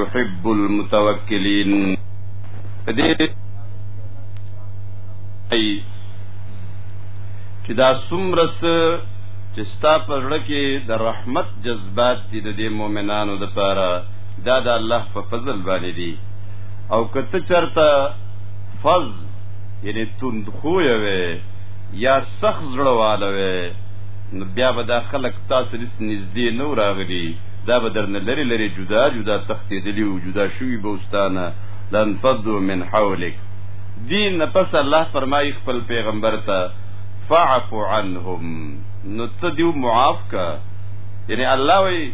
يحب المتوکلین دې ای چې دا سمرس چې ستا په لړ کې د رحمت جذبات دي د دې مؤمنانو د پاره دا د الله په فضل باندې دي او کته چرته فز یعنی تند خو یوي یا سخت زړواله وي نو بیا به دا خلک تاسو لس نږدې نو راغلي دا به درنه لري لري جدا جدا تختیدلی او جدا شوی بوستانه لن فضو من حولک دین نه پس الله فرمایي خپل پیغمبر ته فاعف عنهم نو ته دیو معاف کا یعنی الله وی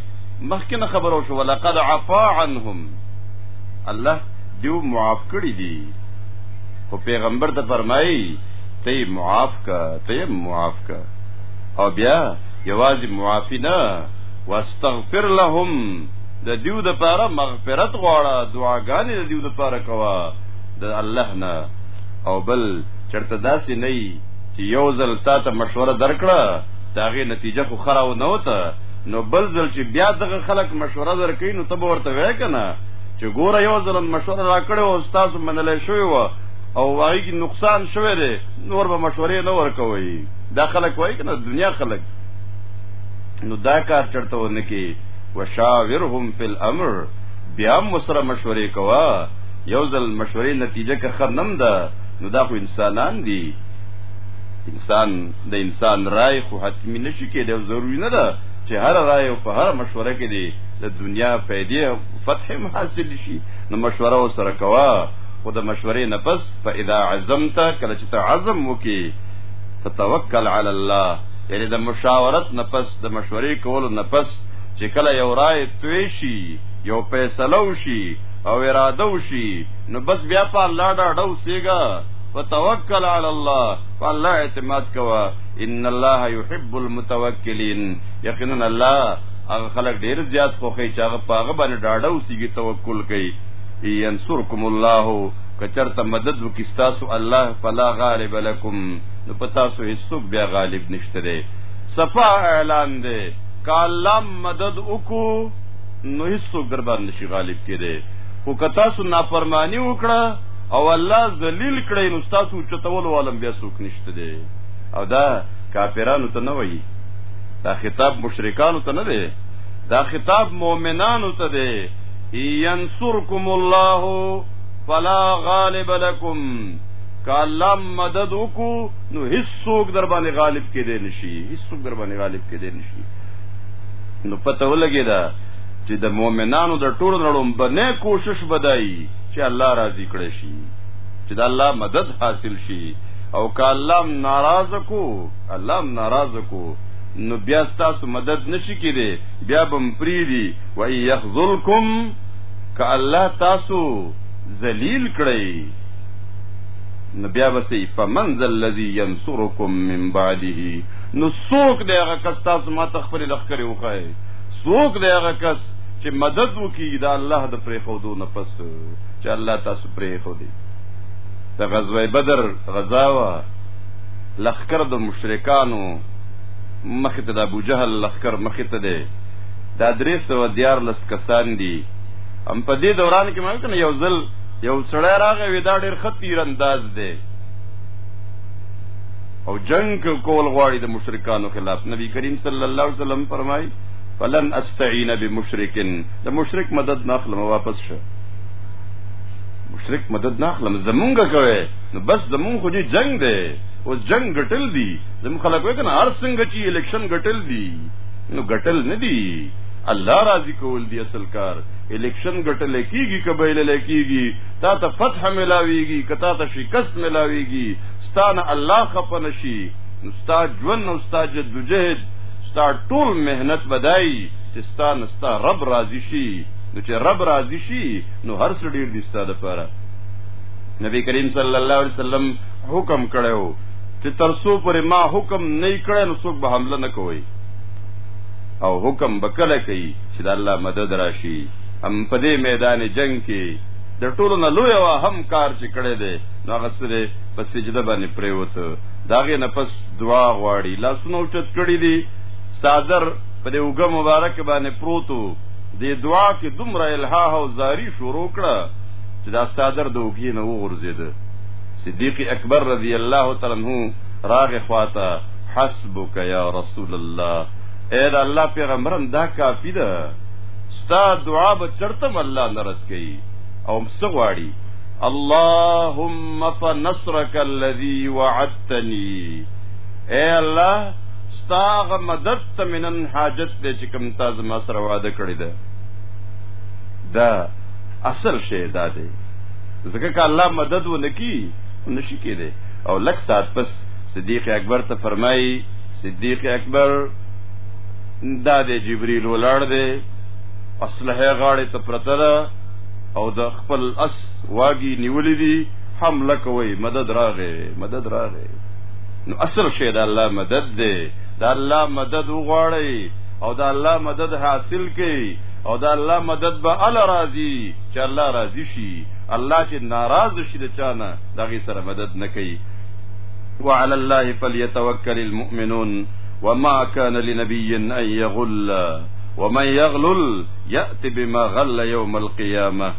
مخکنه خبرو شو ولقد عفا عنهم الله دیو معاف کړی دی خو پیغمبر ته فرمایي ته معاف کا ته معاف کا او بیا یوازې معافی نه واستغفر لهم د دیو د پاره مغفرت غواړه دعاګانې د دیو د پاره کوا د الله نه او بل چرته داسې نه چې یو ځل تا ته مشوره درکړه داغه نتیجه خو خراو نه وته نو بل ځل چې بیا دغه خلک مشوره درکې نو تب ورته وای کنه چې ګوره یو ځل مشوره راکړې او استاد منلې شوی و او وايي کې نقصان شوی دی نور به مشورې نه ورکوي دا خلک وایي کنه دنیا خلک نو دا کار چرته ونه کی وشاورهم فی الامر بیا مسره مشورې کوا یو ځل مشورې نتیجه که خنم ده نو دا خو انسانان دي انسان د انسان رائے خو حتمی نشي کېدای ضروری نه ده چې هر رائے او په هر مشوره کې دي د دنیا پیدې فتح هم حاصل شي نو مشوره سره کوا خو د مشورې نه پس فاذا عزمت کله چې ته عزم وکې فتوکل علی الله یعنی د مشاورت نه پس د مشورې کولو نه پس چې کله یو رائے توی شي یو فیصله وشي او اراده وشي نو بس بیا په الله دا ډو سیګا وتوکل علی الله والله اعتماد کوا ان الله يحب المتوکلین یقینا الله هغه خلک ډیر زیات خوخی چې هغه پاغه باندې ډاډه اوسېږي توکل کوي ینصرکم الله کچرته مدد وکي تاسو الله فلا غالب لكم نو په تاسو هیڅوک بیا غالب نشته دی صفا اعلان دی کالم مدد وکو نو هیڅوک در باندې شي غالب کړي او که تاسو نافرمانی وکړه او الله ذلیل کړی نو تاسو چتول عالم بیا څوک نشته دی او دا کافرانو ته نه وایي دا خطاب مشرکانو ته نه دی دا خطاب مؤمنانو ته دی ینصرکم الله فلا غالب لكم که الله مدد وکړو نو هیڅ څوک در باندې غالب کېدی نشي هیڅ څوک در باندې غالب کېدی نشي نو پته ولګی دا چې د مؤمنانو د ټولو نړوم بنه کوشش بدای چې الله راضي کړي شي چې د الله مدد حاصل شي او که الله ناراض کو الله ناراض کو نو بیا تاسو مدد نشي کېدی بیا بم پریدي و یخذلکم که الله تاسو ذلیل کړئ نو بیا بسې فمن ذا الذي ينصركم من بعده نو څوک دی هغه کس تاسو ما ته خپل لخرې وخایي څوک دی هغه کس چې مدد وکي دا الله د پرې خودو نه پس چې الله تاسو پرې خودي د غزوه بدر غزاوه لخر د مشرکانو مخه ته د ابو جهل لخر مخه ته دی دا درې سو دیار لس کسان دي ام په دې دوران کې مې کنه یو ځل یو سړی راغی وی دا ډیر خط تیرانداز دی او جنگ کول غواړي د مشرکانو خلاف نبی کریم صلی الله علیه وسلم فرمای فلن استعین بمشرکن د مشرک مدد ناخلم واپس شه مشرک مدد ناخلم زمونږ کوي نو بس زمونږ خو دې جنگ دی اوس جنگ ګټل دی زمون خلک وایي کنه هر څنګه چې الیکشن ګټل دی نو ګټل نه دی الله راضي کول دی اصل کار الیکشن ګټل کیږي کبیل لکیږي تا ته فتح ملاویږي کتا ته شکست ملاویږي ستانه الله خپن شي نو ستا ژوند نو ستا جدوجهد ستا ټول مهنت بدای چې ستا نستا رب راضي شي نو چې رب راضي شي نو هر څه ډیر دي ستا د پاره نبی کریم صلی الله علیه وسلم حکم کړو چې ترسو پر ما حکم نه کړه نو څوک به حمله نه کوي او حکم بکله کوي چې د الله مدد راشي هم په دې میدان جنگ کې د ټولو نه لوی او هم کار چې کړی دی نو هغه سره په سجده باندې پریوته داغه نفس دعا غواړي لاسونه اوچت کړی دي صادر په دې وګ مبارک باندې پروتو دې دعا کې دومره الها او زاری شروع کړه چې دا صادر د وګی نه وغورځید صدیق اکبر رضی الله تعالی عنہ راغه خواته حسبک یا رسول الله اے دا الله پیغمبرم دا کافی ده ستا دعا به چرته الله نرد کوي او مسغواړي اللهم فنصرك الذي وعدتني اے الله ستاغ مدد ته منن حاجت دې چې کوم تاسو ما سره وعده کړی ده دا اصل شی دا دی ځکه که الله مدد ونکي نشي کېده او لک سات پس صدیق اکبر ته فرمایي صدیق اکبر دا د جبريل ولړ دی اصله غاړه ته پرته ده او د خپل اس واګي نیولې دي حمله کوي مدد راغې مدد راغې نو اصل شی د الله مدد دی د الله مدد وغواړي او د الله مدد حاصل کړي او د الله مدد به ال راضي چې الله راضي شي الله چې ناراض شي د چانه دغه سره مدد نه کوي وعلى الله فليتوكل المؤمنون وما كان لنبي ان يغل ومن يغلل يأتي بما غل يوم القيامه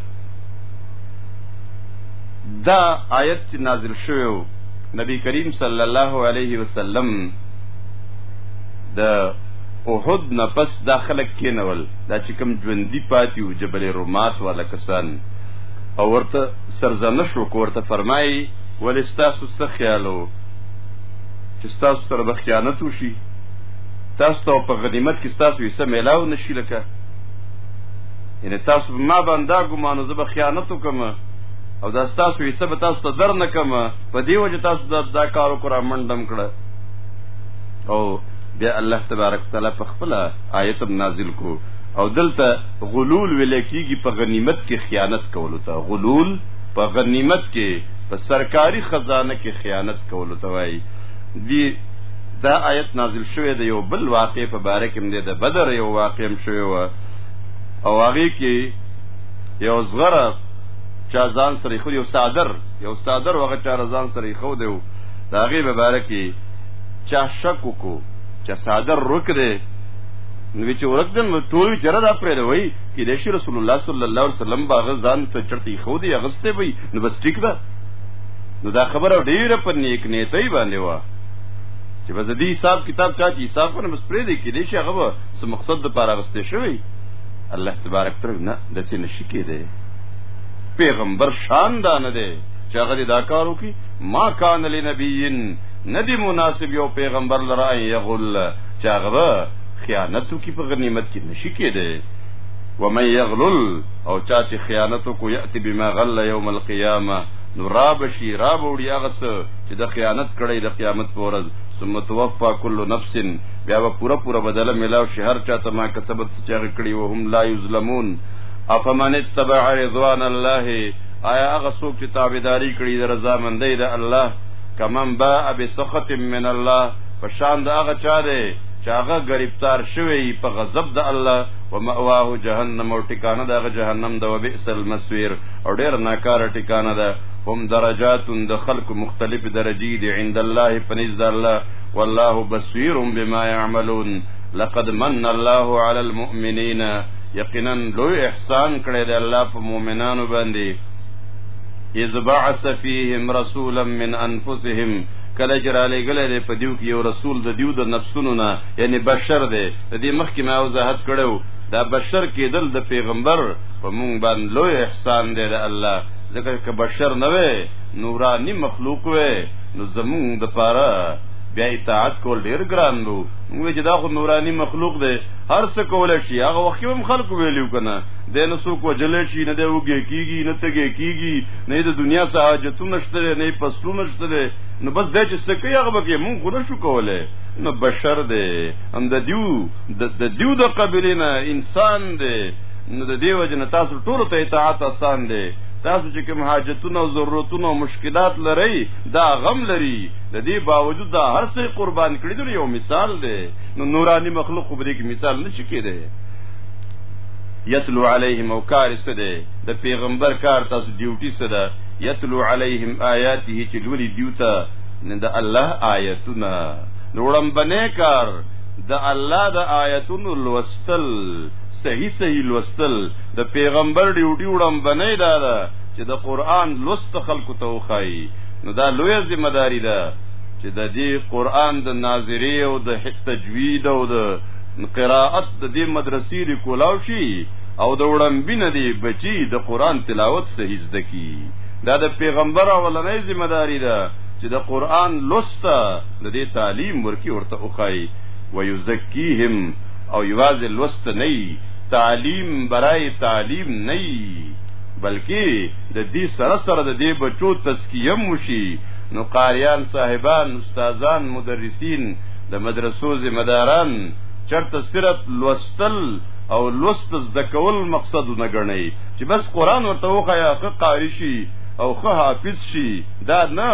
دا آیت نازل شوو نبی کریم صلی الله علیه وسلم د احد نه پس دا خلک کینول دا چې کوم ژوندۍ پاتې او جبل رومات والا کسان او ورته سرزنش وکړ ورته فرمایي ولې ستاسو څه خیال و چې ستاسو سره به خیانت وشي تاسو ته په غنیمت کې ستاسو حصه میلاو نشي لکه یعنی تاسو ما باندې ګمانو زه به خیانت وکم او دا تاسو یې سبا تاسو ته در نه کم په دی وجه تاسو دا, دا کار وکړه منډم کړه او بیا الله تبارک تعالی په خپل آیت نازل کو او دلته غلول ویل کیږي په غنیمت کې خیانت کول ته غلول په غنیمت کې په سرکاري خزانه کې خیانت کولو ته وایي دی دا آیت نازل شوی د یو بل واقع په باره کې دی د بدر یو واقع هم شوی و او هغه کې یو زغره چا ځان سره خو یو صادر یو صادر وغه چا ځان سره خو دی دا غي به باره کې چا شک کو چا صادر رک دی نو چې ورکدن ټول چر دا پرې وای کې د شي رسول الله صلی الله علیه وسلم باغ ځان ته چرته خو دی اغسته وي نو بس ټیک ده نو دا خبره ډیره په نیک نیتۍ باندې و چې بس دې حساب کتاب چا چې حساب کنه بس پرې دی کې دې شي هغه څه مقصد د پاره اغسته شوی الله تبارک تر نه د څه نشي کېده پیغمبر شان دا نه دی چې هغه دا کار وکي ما کان لنبیین ندی مناسب یو پیغمبر لره یغل چاغه خیانت کی په غنیمت کې نشي کېده ومن یغلل او چا چې خیانت کو یاتی بما غل یوم القیامه نو را بشي را بوړي هغه څه چې د خیانت کړي د قیامت پر ورځ ثم توفى كل نفس بیا به پورا پورا بدله ملاو شي هر چا ته ما کسبت چې هغه کړي او هم لا یظلمون افمن اتبع رضوان الله آیا هغه څوک چې تابعداري کړي د رضا مندۍ د الله کمن با بسخط من الله پشان دا هغه چا دی چې هغه گرفتار شوی په غضب د الله و مأواه جهنم او ټکانه د جهنم د وبئس المسویر او ډیر ناکار ټکانه ده هم درجات د خلق مختلف درجی دي عند الله پنځ د الله والله بصیر بما يعملون لقد من الله على المؤمنين یقینا لوی احسان کړی دی الله په مؤمنانو باندې اذ بعث فيهم رسولا من انفسهم کله چې را لېګلې دی په دیو کې یو رسول د دیو د نفسونو نه یعنی بشر دی د دې مخکې ما وضاحت کړو دا بشر کېدل د پیغمبر په مونږ باندې لوی احسان دی د الله ځکه چې بشر نه وي نورانی مخلوق وي نو زمونږ د پاره بیا اطاعت کول ډیر ګران وو موږ چې دا خو نورانی مخلوق دی هر څه کول شي هغه وخت هم خلق ویلو کنه د نو څوک وجل شي نه دی وګی کیږي نه تګی کیږي نه د دنیا څه حاجتونه شته نه پسونه شته نو بس د چې څه کوي هغه به مونږ خو نشو کولای نو بشر دی هم د دیو د دیو د قبیله نه انسان دی نو د دیو جن تاسو ټول ته اطاعت آسان دی تاسو چې کوم حاجتونه او ضرورتونه او مشکلات لرئ دا غم لري د دې باوجود دا هر څه قربان کړی دی یو مثال دی نو نورانی مخلوق خو به دې مثال نشي کېدی یتلو علیهم او کارسته دی د پیغمبر کار تاسو ډیوټي څه ده یتلو علیهم آیاته چې لولي دیوته نه د الله آیتونه نوړم بنه کار د الله د آیتونو لوستل صحیح صحیح لوستل د پیغمبر ډیوټي وړم بنه دا ده چې د قران لوست خلکو ته وخای نو دا لوی ذمہ داری ده چې د دې قران د ناظری او د تجوید او د قراءت د دې مدرسې لیکولاو شي او د وړمبینه دی بچی د قران تلاوت صحیح زده کی دا د پیغمبر اولنۍ ذمہ داری ده چې د قران لوسته د دې تعلیم ورکی ورته وخای و یزکیهم او یواز لوست نه تعلیم برای تعلیم نه بلکې د دې سره سره د دې بچو تزکیه موشي نو قاریان صاحبان استادان مدرسین د مدرسو ذمہ داران چرته صرف لوستل او لوست زده کول مقصد نه ګڼي چې بس قران ورته وخایا که قاری شي او خه حافظ شي دا نه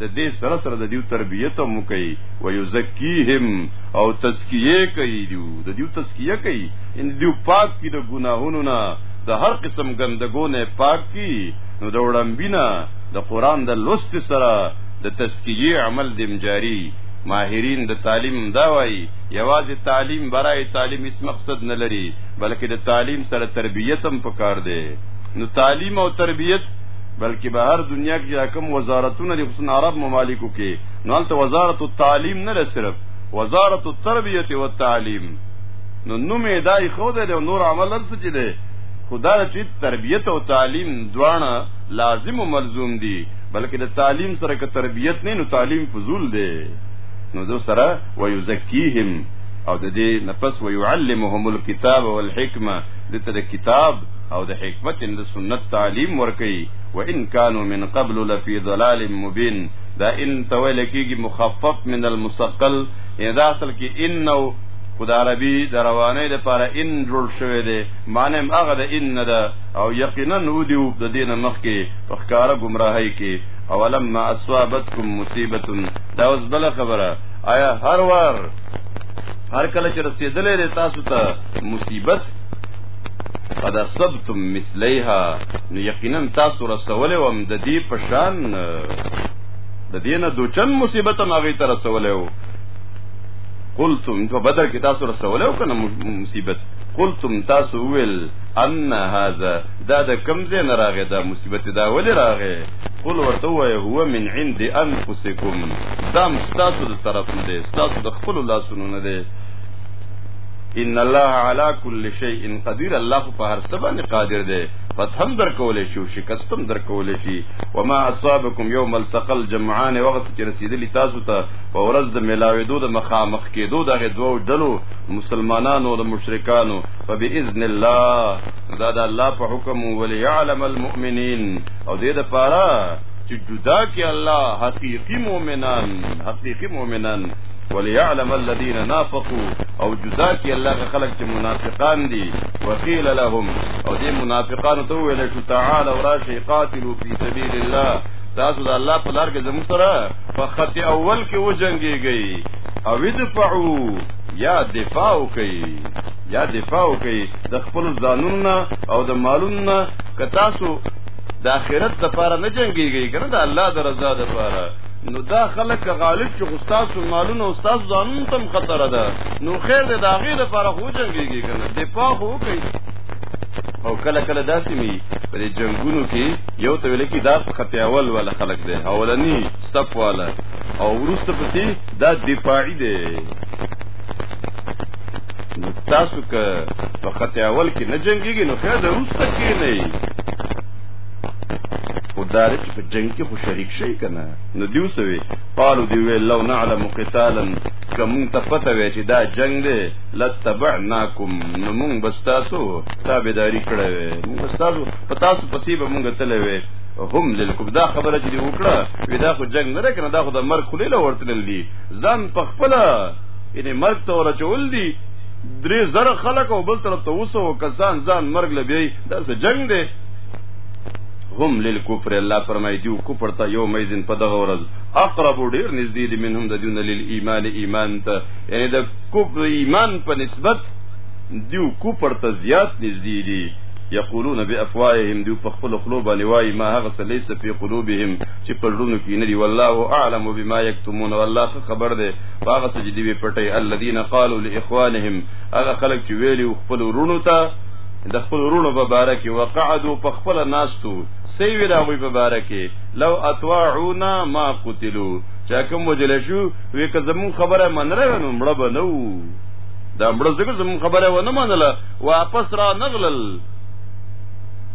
د دې سره سره د دیو تربیته مو کوي و یزکیهم او تزکیه کوي دیو د دیو تزکیه کوي ان دیو پاک کی د ګناهونو نه د هر قسم ګندګو نه پاک کی نو د وړمبینا د قران د لوست سره د تزکیه عمل دیم جاری ماهرین د تعلیم دا وایي یوازې تعلیم برای تعلیم هیڅ مقصد نه لري بلکې د تعلیم سره تربیت هم پکار دی نو تعلیم او تربیت بلکې به هر دنیا کې کوم وزارتونه دي خصوصا عرب ممالکو کې نو هلته وزارت التعلیم نه لري صرف وزارت التربیه او التعلیم نو نومې دای خو ده او نور عمل څه چي ده خدا چې تربیت او تعلیم دواړه لازم او ملزوم دي بلکې د تعلیم سره که تربیت نه نو تعلیم فضول دی نو دو سره ويزکیهم او د دې نفس ويعلمهم الكتاب والحکمه دته د کتاب او د حکمت د سنت تعلیم ورکي وان كانوا من قبل لفي ضلال مبين دا ان تویل کیږي مخفف من المثقل اذا اصل کې انه خدا عربي د روانې د پاره ان جوړ شوی دی معنی هغه د ان ده او یقینا و دی د دین مخ کې په ښکارا گمراهی کې اولما اصابتکم مصیبه دا اوس بل خبره آیا هر وار هر کله چې رسیدلې ده تاسو ته مصیبت قد اصبتم مثلیها نو یقینا تاسو رسولې وم د دې پشان د دې نه دوچن مصیبت ما غي تر رسولې و قلتم په بدر کې تاسو رسولې و کنه مصیبت قلتم تاسو ویل ان هاذا دا د کمزې نه راغې دا مصیبت دا ولې راغې قل ورته وای هو من عند انفسکم دام ستاسو د طرف نه دی ستاسو د خپل لاسونو نه دی ان الله على كل شيء قدير الله په هر څه باندې قادر دی فتحم در کولې شو شکستم در کولې شي وما اصابكم يوم التقى الجمعان وقت چې رسیدلی تاسو ته په ورځ د ملاویدو د مخامخ کېدو دغه دوو ډلو مسلمانانو او مشرکانو فباذن الله دا د الله په حکم وليعلم المؤمنين او دې د پاره چې جدا کې الله حقيقي مؤمنان حقيقي مؤمنان وليعلم الذين نافقوا او جدا کې الله خلق چې منافقان دي وقيل لهم او دې منافقان ته ویل شو تعالی وراشي قاتلوا في سبيل الله تاسو د الله په لار کې زموږ سره په خط اول کې وجنګيږئ او ادفعوا یا دفاع کوي یا دفاع وکړي د خپل ځانونو او د مالونو که تاسو د آخرت لپاره نه جنگيږي کنه د الله د رضا لپاره نو دا خلک غالب چې استاد او مالونه او استاد ځانونو تم خطر ده نو خیر دې دا غي لپاره هو جنگيږي کنه دفاع هو کوي او کله کله داسې می په دې جنگونو کې یو ته ویل کی دا خط اول ولا خلق دی اولنی صف والا او ورسته پسې دا دفاعي دی نو تاسو که په خطه اول کې نه جنگيږي نو خیر ده روسته کې نه یي خو دا چې په جنگ کې خو شریک شي کنه نو دیو سوي قالو دی وی لو نعلم قتالا کوم ته پته وی چې دا جنگ دی لتبعناکم نو مونږ بستاسو تابعداري کړې وي مونږ بستاسو په تاسو پسې به مونږ تلې وي هم للکم دا خبره چې وکړه ودا خو جنگ نه کنه دا خو د مرګ خلیله ورتلل دي ځان په خپل یعنی مرګ ته ورچول دي درې زر خلک او بل طرف ته وسو کسان ځان مرګ لبی دا څه جنگ دی هم للکفر الله فرمای دیو کفر ته یو میزن په دغه ورځ اقرب ډیر نږدې دي منهم د دین لیل ایمان ایمان ته یعنی د کفر ایمان په نسبت دیو کفر ته زیات نږدې دي یقولون بافواههم دیو په خپل خلوب باندې وای ما هغه څه لیس په قلوبهم چې په زړونو کې نه دي والله اعلم بما یکتمون والله خو خبر ده هغه څه چې دی پټي الذين قالوا لاخوانهم هغه خلک چې ویلي خپل ورونو ته د خپل ورونو په باره کې وقعدو په خپل ناستو سی ویل هغه په باره کې لو اطاعونا ما قتلوا چا کوم وجل شو وی که زمون خبره منره نو مړ به نو دا مړ زګر زمون خبره و نه منله واپس را نغلل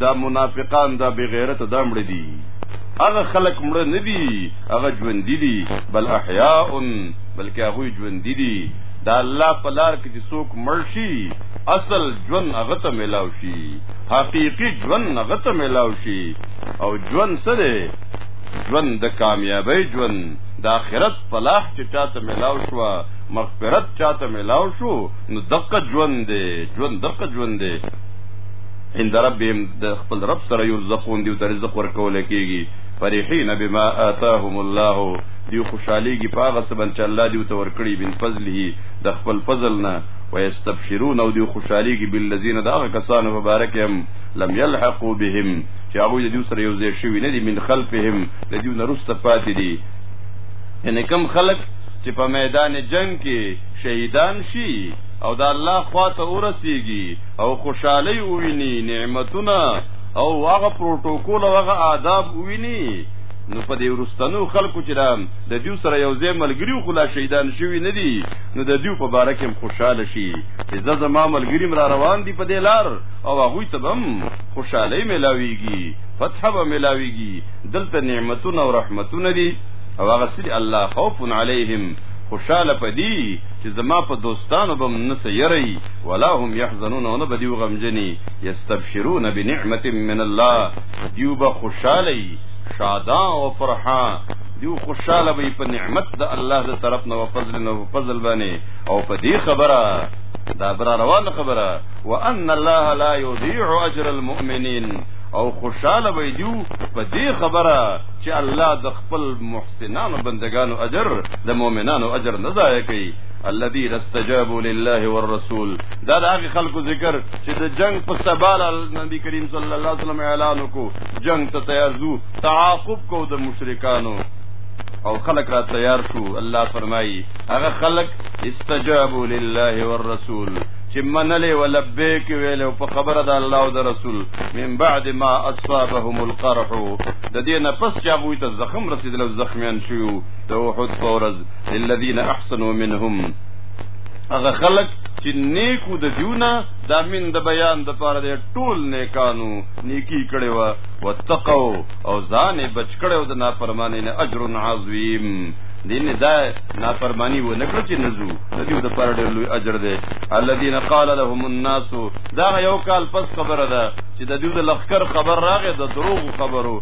دا منافقان دا بغیرت دا مړه دي هغه خلق مړه نه دي هغه ژوند دي بل احیاء بلکې هغه ژوند دي دا الله په لار کې چې څوک مړ شي اصل ژوند هغه ته ملاو شي حقيقي ژوند هغه ته ملاو شي او ژوند سره ژوند د کامیابی ژوند د آخرت فلاح چې چاته ملاو شو مغفرت چاته ملاو شو نو دقه ژوند دی ژوند دقه ژوند دی عند ربهم د خپل رب سره یرزقون دی تر رزق ورکول کیږي فرحین بما آتاهم الله دی خوشاليږي پاغه سبن چې الله دی تور کړی بن فضله د خپل فضل نه ويستبشرون او دی خوشاليږي بالذین دا کسان مبارکهم لم يلحقوا بهم چې هغه دی سره یو ځای شوی نه دی من خلفهم د دی نرسته پاتې دي یعنی کم خلق چې په میدان جنگ کې شهیدان شي او دا الله خواته ورسیږي او خوشحالي وویني نعمتونه او هغه پروتوکول او هغه آداب وویني نو په دې ورستنو خلکو چې دا د دیو سره یو ځای ملګری خو لا شهیدان شوی نه دي نو د دیو په باره کې هم خوشاله شي چې زه زما ملګری را روان دي په دې لار او هغوی ته به هم خوشحالۍ میلاویږي فتح به میلاویږي دلته نعمتونه او رحمتونه دي او هغه سری الله خوف علیهم خوشاله پدی چې زما په دوستانو بم نسیری ولا هم يحزنون او نه بدیو غمجنی یستبشرون بنعمت من الله دیو به خوشاله شادا او فرحا دیو خوشاله وي په نعمت د الله د طرف نه او فضل نه فضل باندې او په دې خبره دا بر روان خبره وان الله لا يضيع اجر المؤمنين او خوشاله وي دیو په دې خبره چې الله د خپل محسنانو بندگانو اجر د مؤمنانو اجر نه ضایع کوي الذي استجابوا لله والرسول دا د هغه خلکو ذکر چې د جنگ په سبال نبی کریم صلی الله علیه وسلم اعلان وکړو جنگ ته تیار دو تعاقب کو د مشرکانو او خلق را تیار شو الله فرمایي هغه خلق استجابوا لله والرسول چې منلې ولبیک ویل او په خبره د الله او د رسول من بعد ما اصابهم القرح د دې نه پس چې هغه ته زخم رسیدل او زخمیان شو ته وحد فورز للذین احسنوا منهم هغه خلق چې نیکو د دیونه دا من د بیان د پاره د ټول نیکانو نیکی کړي وا وتقو او ځان بچ کړي او د نافرمانی نه اجر عظیم دین دا نافرمانی و نکړه چې نزو د دې د پاره ډېر لوی اجر دی الذين قال لهم الناس دا یو کال پس خبره ده چې د دې د لخر خبر راغې د دروغ خبرو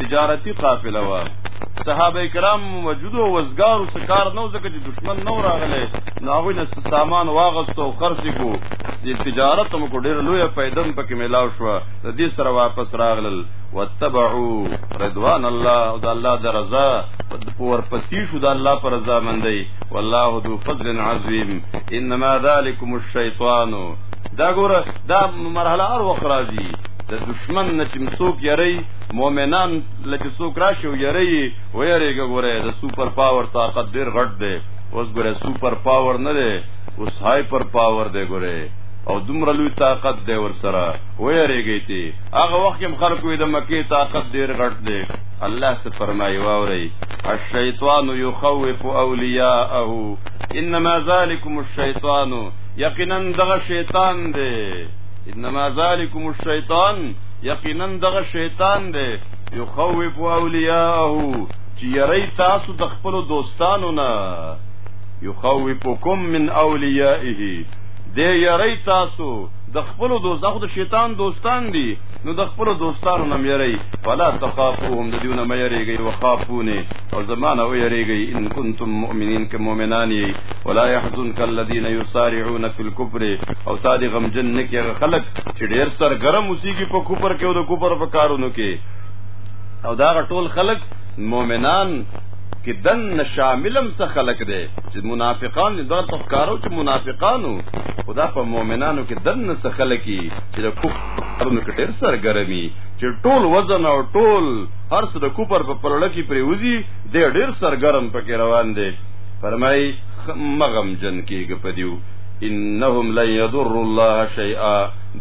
تجارتی قافله وا صحابه کرام موجود او وزګار او سکار نو ځکه چې دشمن نو راغله ناغوی نه سامان واغستو خرڅ کو د تجارت مو کو ډیر لوی پیدم پکې ملاو شو د دې سره واپس راغلل وتبعوا رضوان الله او د الله د رضا پور پسې شو د الله پر رضا مندي والله ذو فضل عظیم انما ذالکم الشیطان دا ګوره دا مرحله ار وخرازی د دشمن نه چې څوک یری مؤمنان لکه څوک راشي او یری ویریږي ګوره د سپر پاور طاقت ډیر غټ دی اوس ګوره سپر پاور نه دی اوس هایپر پاور دی ګوره او دومره لوی طاقت دی ور سره ویریږي تی هغه وخت هم خلکو د مکی طاقت ډیر غټ دی الله څه فرمایي واوري الشیطان یخوف اولیاءه انما ذالکم الشیطان یقینا دغه شیطان دی انما ذالکم الشیطان یقینا دغه شیطان دی یخوف اولیاءه چې یری تاسو د خپل دوستانو نه یخوفکم من اولیائه دی یری تاسو د خپل دوستانو د شیطان دوستان دي نو د خپل دوستانو نه مېری ولا تخافوهم د دیونه مې یریږي وخافونه او زمانه وې یریږي ان کنتم مؤمنین که مؤمنان یې ولا يحزنك الذين يسارعون في الكفر او تا دې غمجن نه کېږي خلک چې ډېر سر ګرم اوسېږي په کوپر کې او د کوپر په کارونو کې او دا ټول خلک مؤمنان کې دن شاملم څه خلق دی چې منافقان دي دا تفکارو چې منافقانو خدا په مؤمنانو کې دن څه خلقي چې د کوپرونو کې ډېر سر ګرمي چې ټول وزن او ټول هر څه د کوپر په پرړه کې پریوزي د ډېر سر ګرم پکې روان دي فرمای مغم جن کېږي په دیو انهم لن يضر الله شيئا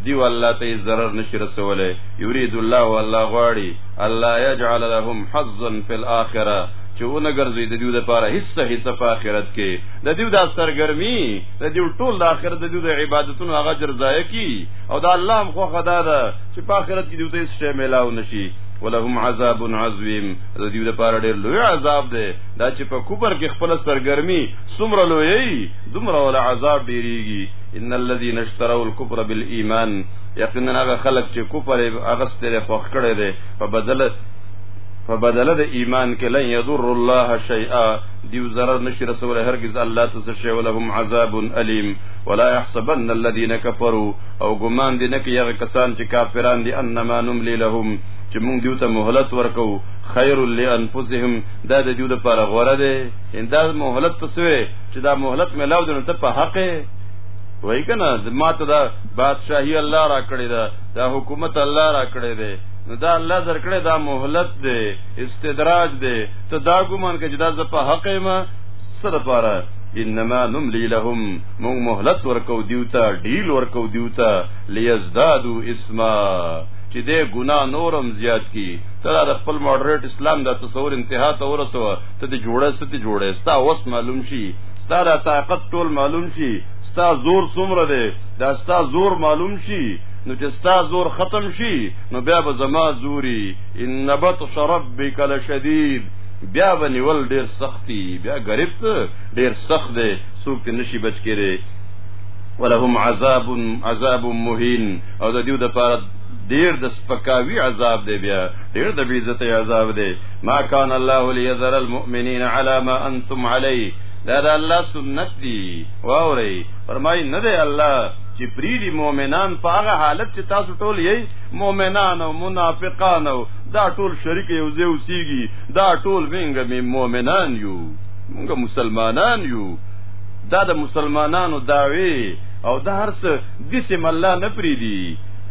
دیو الله ته ضرر نشي رسوله يريد الله والله غواړي الله يجعل لهم حظا في الاخره چې ونه ګرځي د دیو لپاره هیڅ حصہ په آخرت کې د دیو د سرګرمي د دیو ټول د آخرت د دیو د عبادتونو هغه جزا کی او د الله هم خو خدا ده چې په آخرت کې دیو ته هیڅ شی ملاو نشي ولهم عذاب عظیم د دیو لپاره ډېر لوی عذاب دی دا چې په کوبر کې خپل سرګرمي سمره لویي دومره ول عذاب ډیریږي ان الذين اشتروا الكفر بالايمان یقینا هغه خلک چې کوپر هغه ستره خوخ کړي دي په بدل په بدل د ایمان کې لن يضر الله شيئا دیو zarar نشي رسول هرگز الله ته شي ولهم عذاب الیم ولا يحسبن الذين كفروا او ګمان دي نه کې هغه کسان چې کافران دي انما نملي لهم چې موږ دیو ته مهلت ورکو خیر لانفسهم دا د دیو لپاره غوړه ده ان دا مهلت ته سوې چې دا مهلت ملاو دنه ته په حق وای کنه د ماته دا بادشاہي الله را کړی دا دا حکومت الله را کړی دی نو دا الله در کړی دا مهلت دی استدراج دی ته دا ګومان کې چې دا ز په حق ما سره پاره انما نملی لهم مون مهلت ورکو دیوتا ډیل ورکو دیوتا لیزدادو اسما چې دې ګنا نورم زیات کی ترا د خپل ماډریټ اسلام د تصور انتها ته ورسوه ته د جوړه ستې جوړه ستا وس معلوم شي ستا د طاقت ټول معلوم شي ستا زور څومره دی دا ستا زور معلوم شي نو چې ستا زور ختم شي نو بیا به زما زوري ان نبت شربک لشدید بیا به نیول ډیر سختی بیا غریب ته ډیر سخت دی څوک ته نشي بچ کېره ولهم عذاب عذاب مهین او د دیو د پاره ډیر د سپکاوی عذاب دی بیا ډیر د بی عزت عذاب دی ما کان الله لیذر المؤمنین علی ما انتم علی دا د الله سنت دی واوري فرمای نه دی الله چې پریدي مؤمنان په هغه حالت چې تاسو ټول یې مؤمنان او منافقان او دا ټول شریک یو ځای اوسېږي دا ټول موږ مؤمنان یو موږ مسلمانان یو دا د مسلمانانو داوی او دا هرڅه د سیم الله نه پریدي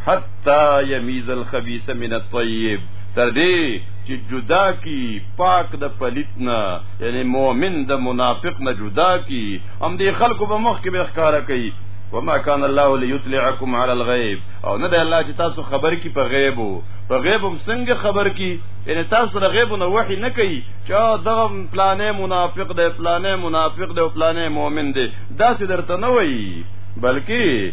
حتا یمیز الخبیث من الطیب تر دې چې جدا کی پاک د پلیت نه یعنی مؤمن د منافق نه جدا کی هم دې خلکو په مخ کې به ښکارا کوي وما كان الله ليطلعكم على الغيب او نه ده الله چې تاسو خبر کی په غیب په غیب هم څنګه خبر کی ان تاسو د غیب نه وحی نه کوي چې دغه پلانې منافق دی پلانې منافق دی او پلانې مؤمن دی دا څه درته نه وایي بلکې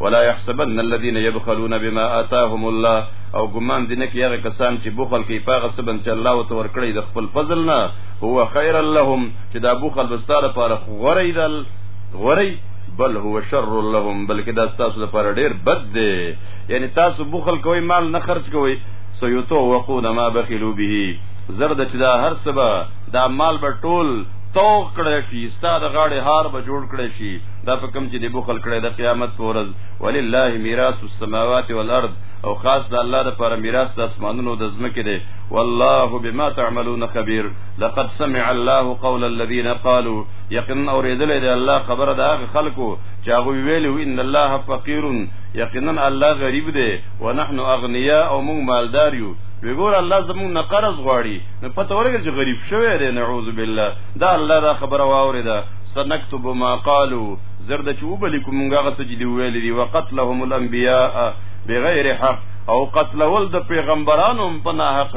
ولا يحسبن الذين يبخلون بما آتاهم الله او ګمان دینه کې هغه کسان چې بخل کوي پاغه سبن چې الله وت ور کړی د خپل فضل نه هو خیر لهم چې دا بخل بستاره لپاره غوړی دل غوړی بل هو شر لهم بلکې دا تاسو لپاره ډیر بد دی یعنی تاسو بخل کوئ مال نه خرج کوئ سيوتو وقون ما بخلوا به زرد چې دا هر سبا دا مال به ټول توق کړی شي ستاد غاړې هار به جوړ کړی شي دا په کوم چې د بخل کړي د قیامت پورز ولله میراث السماوات والارض او خاص د الله لپاره میراث د اسمانونو د زمکه دی والله بما تعملون خبير لقد سمع الله قول الذين قالوا یقینا اوریدل دی الله خبره د هغه خلکو چې هغه ویلو ان الله فقير یقینا الله غریب دی ونحن اغنياء او موږ مالدار یو وګور الله زموږ نه قرض غواړي نو پته ورګر چې غریب شوی دی نعوذ بالله دا الله دا خبره واوریده سنكتب ما قالو زرد چې وبلیکو مونږه غڅ چې دی ویل دي وقتلهم الانبیاء بغیر حق او قتلول د پیغمبرانو په ناحق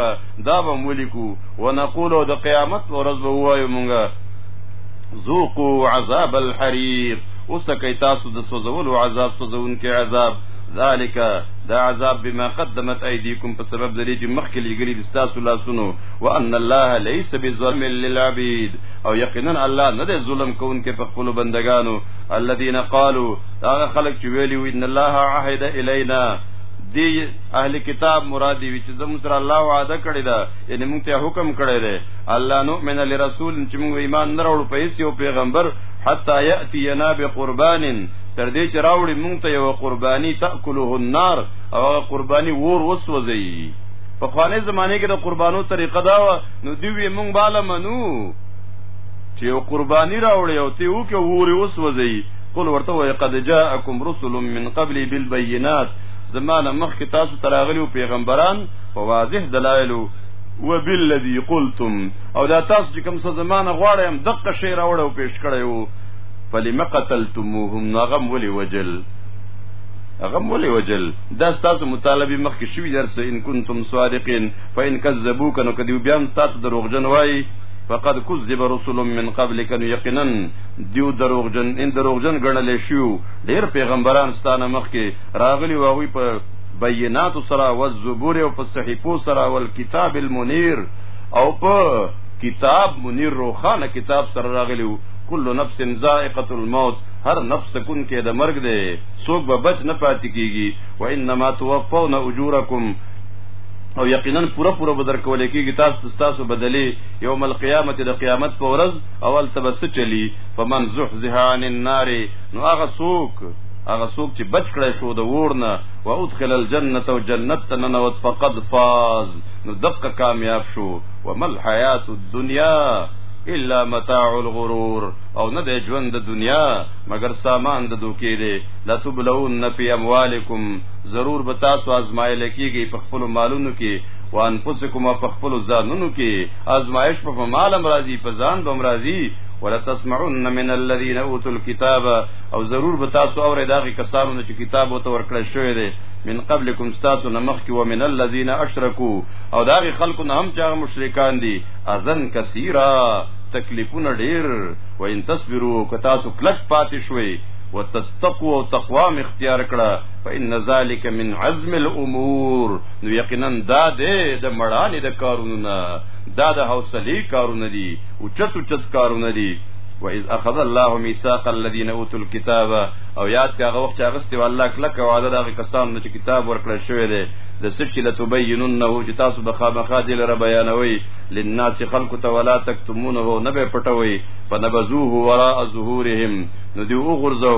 دا به ملکو ونقول د قیامت ورځ به وایو مونږه ذوقوا عذاب الحريق وسکه تاسو د سوزول او عذاب سوزون کې عذاب ذالک دا عذاب بما قدمت ايديكم په سبب د دې چې مخکې لګري د تاسو لاسونو وان الله ليس بظلم للعبيد او یقینا الله نه دی ظلم کوونکی په خپل بندگانو الذين قالوا هغه خلک چې ویلي وي ان الله عهد الینا دی اهل کتاب مراد دی چې زموږ سره الله وعده کړی دا یعنی موږ ته حکم کړی دی الله نو من لرسول چې موږ ایمان نه راوړو په هیڅ یو پیغمبر حتا یاتینا بقربان تر دې چې راوړي موږ ته یو قرباني تاکله النار او قرباني ور وسوځي په خوانې زمانه کې د قربانو طریقه دا و نو دی وی مونږ بالا منو چې یو قرباني راوړي او ته وکه ووري اوس وځي قل ورته وای قد جاءکم رسل من قبل بالبينات زمانه مخکې تاسو تراغلي پیغمبران په واضح دلایلو وبالذي قلتم او دا تاسو چې کوم څه زمانه غواړی هم دقه شی راوړ او پیش کړی وو فلم قتلتموهم نغم ولي وجل غم ولي وجل دا تاسو مطالبه مخکې شوی درس ان کنتم صادقین فإن کذبوک نو کدی بیا هم تاسو دروغجن وای فقد کذب رسول من قبل کنو یقینا دیو دروغجن ان دروغجن ګڼل شو ډیر پیغمبران ستانه مخ کې راغلی واوی په بینات سره او زبور او په صحیفو سره او کتاب المنیر او په کتاب منیر روخانه کتاب سره راغلی کل نفس ذائقه الموت هر نفس کن کې د مرګ دی څوک به بچ نه پاتې کیږي و انما توفون اجورکم او یقینا پوره پوره بدر کولې کېږي تاسو تاسو بدلې یوم القیامت د قیامت په ورځ اول تبس چلی فمن زحزح عن النار نو هغه څوک هغه څوک چې بچ کړی شو د ورنه او ادخل الجنه او جنت ته ننوت فقد فاز نو دقه کامیاب شو ومل حیات الدنیا الا متاع الغرور او نه د ژوند د دنیا مگر سامان د دوکې دی لا تبلون فی اموالکم ضرور به تاسو آزمایل کیږئ په خپل مالونو کې وانفسکم په خپل ځانونو کې آزمایش په مال امراضي په ځان به امراضي ولا تسمعن من الذين اوتوا الكتاب او ضرور به تاسو اورئ داغه کسانو چې کتاب وته ورکړل شوی دی من قبلکم تاسو نه مخکې و من الذين اشركوا او داغه خلکو نه هم چې هغه مشرکان دي اذن کثیره تکلیفونه ډیر و ان تصبروا که تاسو کلک پاتې شوي وتتقوا او تقوا مختیار کړه فإن ذلك من عزم الأمور نو یقینا دا دې د مړانې د کارونو نه دا د حوصلې کارونه دي او چت چت کارونه دي وإذ أخذ الله ميثاق الذين أوتوا الكتاب او یاد کاغه وخت چې غستې والله کله کا وعده دا کسان چې کتاب ورکړ شوی دی د سچ لتبیننه چې تاسو بخامخا دې لره بیانوي للناس خلق ته ولا تکتمونه نه به پټوي فنبذوه وراء ظهورهم نو دی وګرځو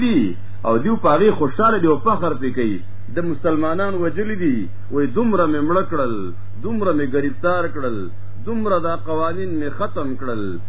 دي او دیو پاغي خوشاله دی او فخر پې کوي د مسلمانان وجل دي وې دومره مې مړ کړل دومره مې غریبتار کړل دومره دا قوانین مې ختم کړل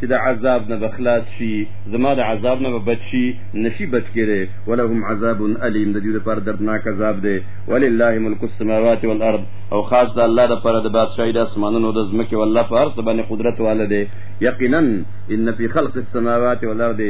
چې د عذاب نه به خلاص شي زما د عذاب نه به بچ شي نشي بچ کېدی ولهم عذاب الیم د دوی لپاره دردناک عذاب دی ولله ملک السماوات والارض او خاص د الله لپاره د بادشاهي د اسمانونو د ځمکې والله په هر څه باندې قدرت واله دی یقینا ان فی خلق السماوات والارض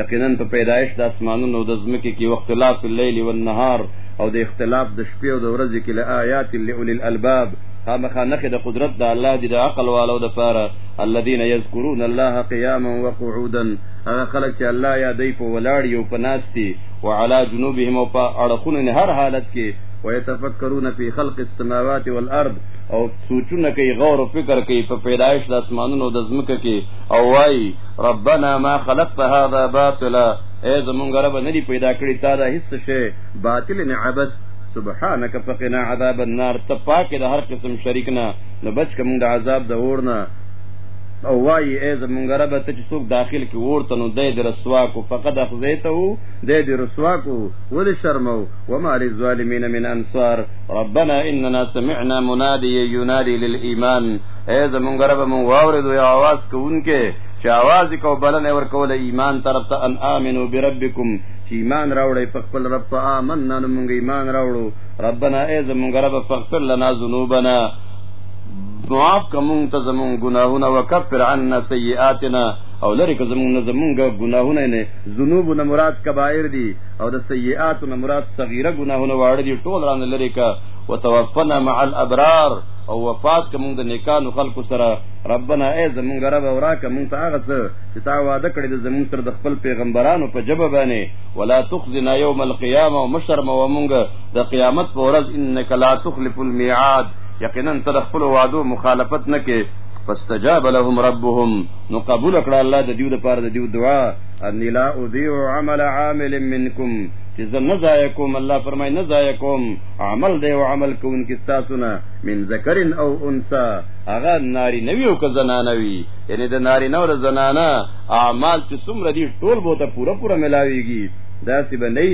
یقینا په پیدایش د اسمانونو د ځمکې کې واختلاف الليل والنهار او د اختلاف د شپې او د ورځې کې لآیات لأولی الالباب خامخا نخې د قدرت د الله دی د عقل والو د پاره الذين يذكرون الله قياما وقعودا هغه خلک چې الله یادې په ولاړ یو په ناشتي او علا جنوبهم او په اړخونو نه هر حالت کې ويتفکرون فی خلق السماوات والارض او سوچونه کوي غور او فکر کوي په پیدایش د اسمانونو او د زمکه کې او وای ربنا ما خلقت هذا باطلا اے زمونږ رب نه دی پیدا کړی تا دا هیڅ شی باطل نه عبس سبحانك فقنا عذاب النار تپاک د هر قسم شریک نه نو بچ کوم د عذاب د اور نه او وای ای زمونږ رب ته چې څوک داخل کې ورته نو دای د رسوا کو فقد اخزیته دای د رسوا کو ول شرمو وما للظالمین من انصار ربنا اننا سمعنا منادی ینادی للایمان ای زمونږ رب مونږ واورېدو یا आवाज کوونکې چې आवाज کو بلنه ور کوله ایمان طرف ته ان امنو بربکم چې ایمان راوړې په خپل رب په امن نه مونږ ایمان راوړو ربنا ای زمونږ رب فغفر لنا ذنوبنا معاف کوم ته زمون ګناهونه وکفر عنا سیئاتنا او لری که زمون زمون ګناهونه نه ذنوب نه مراد کبائر دي او د سیئات نه مراد صغیره ګناهونه واړه دي ټول ران لری که وتوفنا مع الابرار او وفات کوم د نیکانو خلق سره ربنا ای زمون غرب اورا کوم ته هغه څه چې تا وعده کړی د زمون سره د خپل پیغمبرانو په جبه باندې ولا تخزنا يوم القيامه ومشرم ومنغ د قیامت پر ورځ انك لا تخلف الميعاد یقینا تر خپل وعده مخالفت نه کې فاستجاب لهم ربهم نو قبول کړه الله د دیو د پاره د دیو دعا ان لا اضيع عمل عامل منكم چې زه نه ضایع کوم الله فرمای نه ضایع کوم عمل دی او عمل کوونکی تاسو نه من ذکر او انثى هغه ناری نوی او که زنانه وی یعنی د ناری نو د زنانه اعمال چې څومره دي ټول به ته پوره پوره ملاويږي دا سی به نه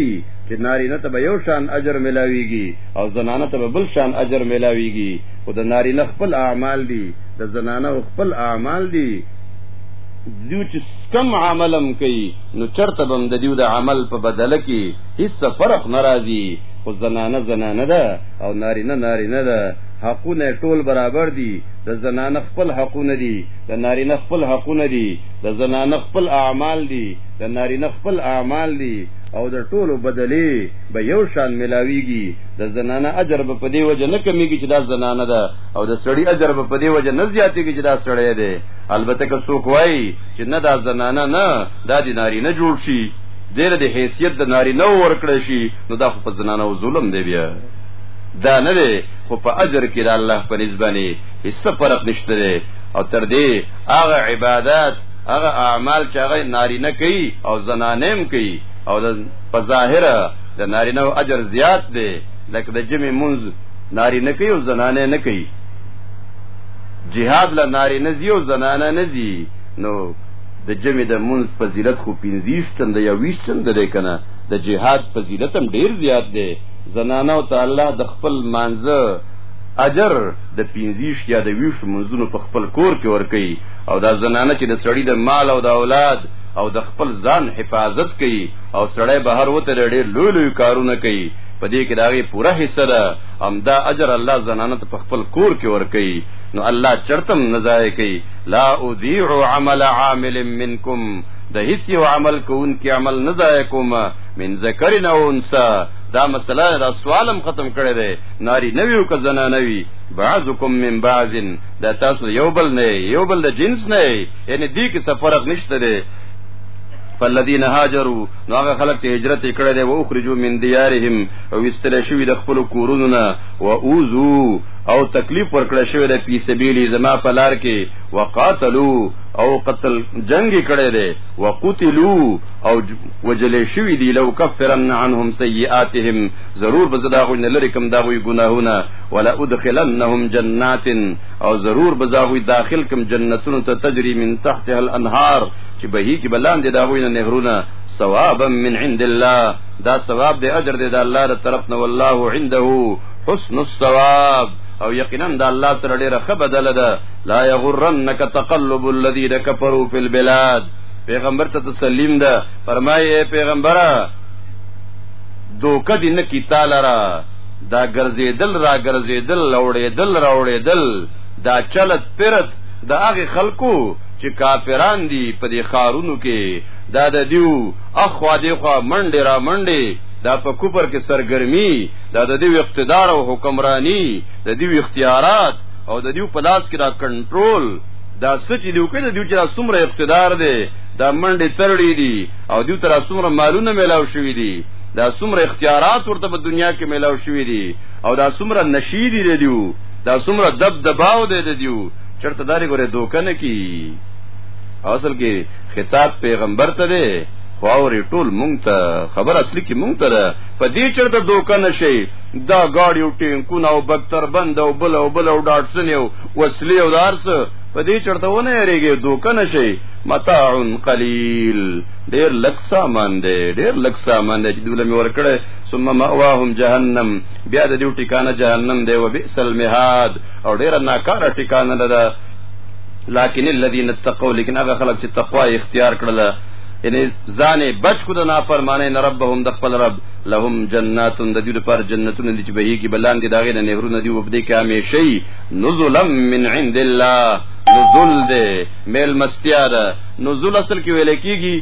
چې نارینه ته به یو شان اجر ملاويږي او زنانه ته به بل شان اجر ملاويږي او د نارینه خپل اعمال دي د زنانه خپل اعمال دي دیو چې کم عملم کوي نو چرته بم د دیو د عمل په بدل کې هیڅ فرق ناراضي خو زنانه زنانه ده او نارینه نارینه ده حقونه ټول برابر دي د زنانه خپل حقونه دي د نارینه خپل حقونه دي، د زنانه خپل اعمال دي، د نارینه خپل اعمال دي او د ټولو بدلې به یو شان ملاویږي، د زنانه اجر به په دې وجه نه کمیږي چې دا زنانه ده او د سړي اجر به په دې وجه نه زیاتیږي چې دا سړی دی، البته که څوک وایي چې نه دا زنانه نه دا د نارینه جوړ شي، دې له د حیثیت د نارینه ورکړی شي، نو دا خو په زنانه ظلم دی بیا دا نه دی خو په اجر کې د الله په نسبانه هیڅ فرق نشته دی او تر دې هغه عبادت هغه اعمال چې هغه نارینه کوي او زنانم کوي او د په ظاهر د نارینه او اجر زیات دی لکه د جمع منز نارینه کوي او زنانه نه کوي جهاد له نارینه زی او زنانه نه زی نو د جمع د منز فضیلت خو 25 تند یا 20 تند دی کنه د جهاد فضیلت هم ډیر زیات دی زنانه او تعالی د خپل مانزه اجر د پینځیش یا د ویشت منځونو په خپل کور کې ورکي او دا زنانه چې د سړی د مال او د اولاد او د خپل ځان حفاظت کوي او سړی بهر وته ډېر لوی لوی کارونه کوي په دې کې داغه پوره حصہ ده هم دا اجر الله زنانه ته په خپل کور کې ورکي نو الله چرتم نزای کوي لا اذيع عمل عامل منکم د هیڅ یو عمل کوونکی عمل نه ضایع کوم من ذکر نه انثى دا مسله دا سوالم ختم کړی دی ناری نوی او که زنانه وی بعضکم من بعض دا تاسو یو بل نه یو بل د جنس نه یعنی دی کې څه فرق نشته دی فالذین هاجروا نو هغه خلک چې هجرت کړی دی او اخرجوا من دیارهم او استل شوی د خپل کورونو نه او اوزو او تکلیف ورکړی شوی دی په سبیل زما په لار کې وقاتلوا او قتل جنگ کړی دی وقتلوا او وجل شوی دی لو کفرن عنهم سیئاتهم ضرور به زه د هغوی نه لرې کړم د هغوی ګناهونه ولادخلنهم جنات او ضرور به زه هغوی داخل کړم جنتونو ته تجري من تحتها الانهار چې بهیږي به لاندې د هغوی نه نهرونه ثوابا من عند الله دا ثواب دی اجر دی د الله له طرف نه والله عنده حسن الثواب او یقینا د الله سره ډیره ښه بدل ده لا یغرنک تقلب الذین کفروا فی البلاد پیغمبر ته تسلیم ده فرمایي پیغمبره دوکه دی نه کی تا لره دا ګرځیدل را ګرځیدل لوړیدل راوړیدل دا چلت پرت د هغه خلکو چې کافران دي په دې خارونو کې دا د دیو اخوا دی خوا منډه را منډه دا په کوپر کې سرګرمي دا د دیو اقتدار او حکمرانی د دیو اختیارات او د دیو په لاس کې دا کنټرول دا سچ دیو کې د دیو چې څومره اقتدار دی دا منډه ترړې دي او دیو تر څومره مالونه ملاو شوی دی دا څومره اختیارات ورته په دنیا کې ملاو شوی دی او دا څومره نشید دی دیو دا څومره دب دباو دی دیو چرته داري ګوره دوکنه کی اصل کې خطاب پیغمبر ته دی خو اورې ټول مونږ ته خبر اصلي کې مونږ ته ده په دې چرته دوکه نشي دا ګاډي او ټینکونه او بکتر بند او بل او بل او ډاټسن او وسلې او دارس په دې چرته ونه یریږي دوکه نشي متاع قلیل ډیر لک سامان دی ډیر لک سامان دی چې دوی لمه ورکړي ثم ماواهم جهنم بیا د دې ټکانه جهنم دی وبئس المهاد او ډیر ناکاره ټکانه ده لكن الذين اتقوا لكن هغه خلک چې تقوا اختیار کړل یعنی ځان بچ کو د نافرمانی نه ربهم د خپل رب لهم جنات د دې لپاره جنتونه دي چې بهيږي بلاندې داغه نه نهرونه دي وبدي کې همیشئ نزلا من عند الله نزول دې مل مستیا ده نزول اصل کې ویل کېږي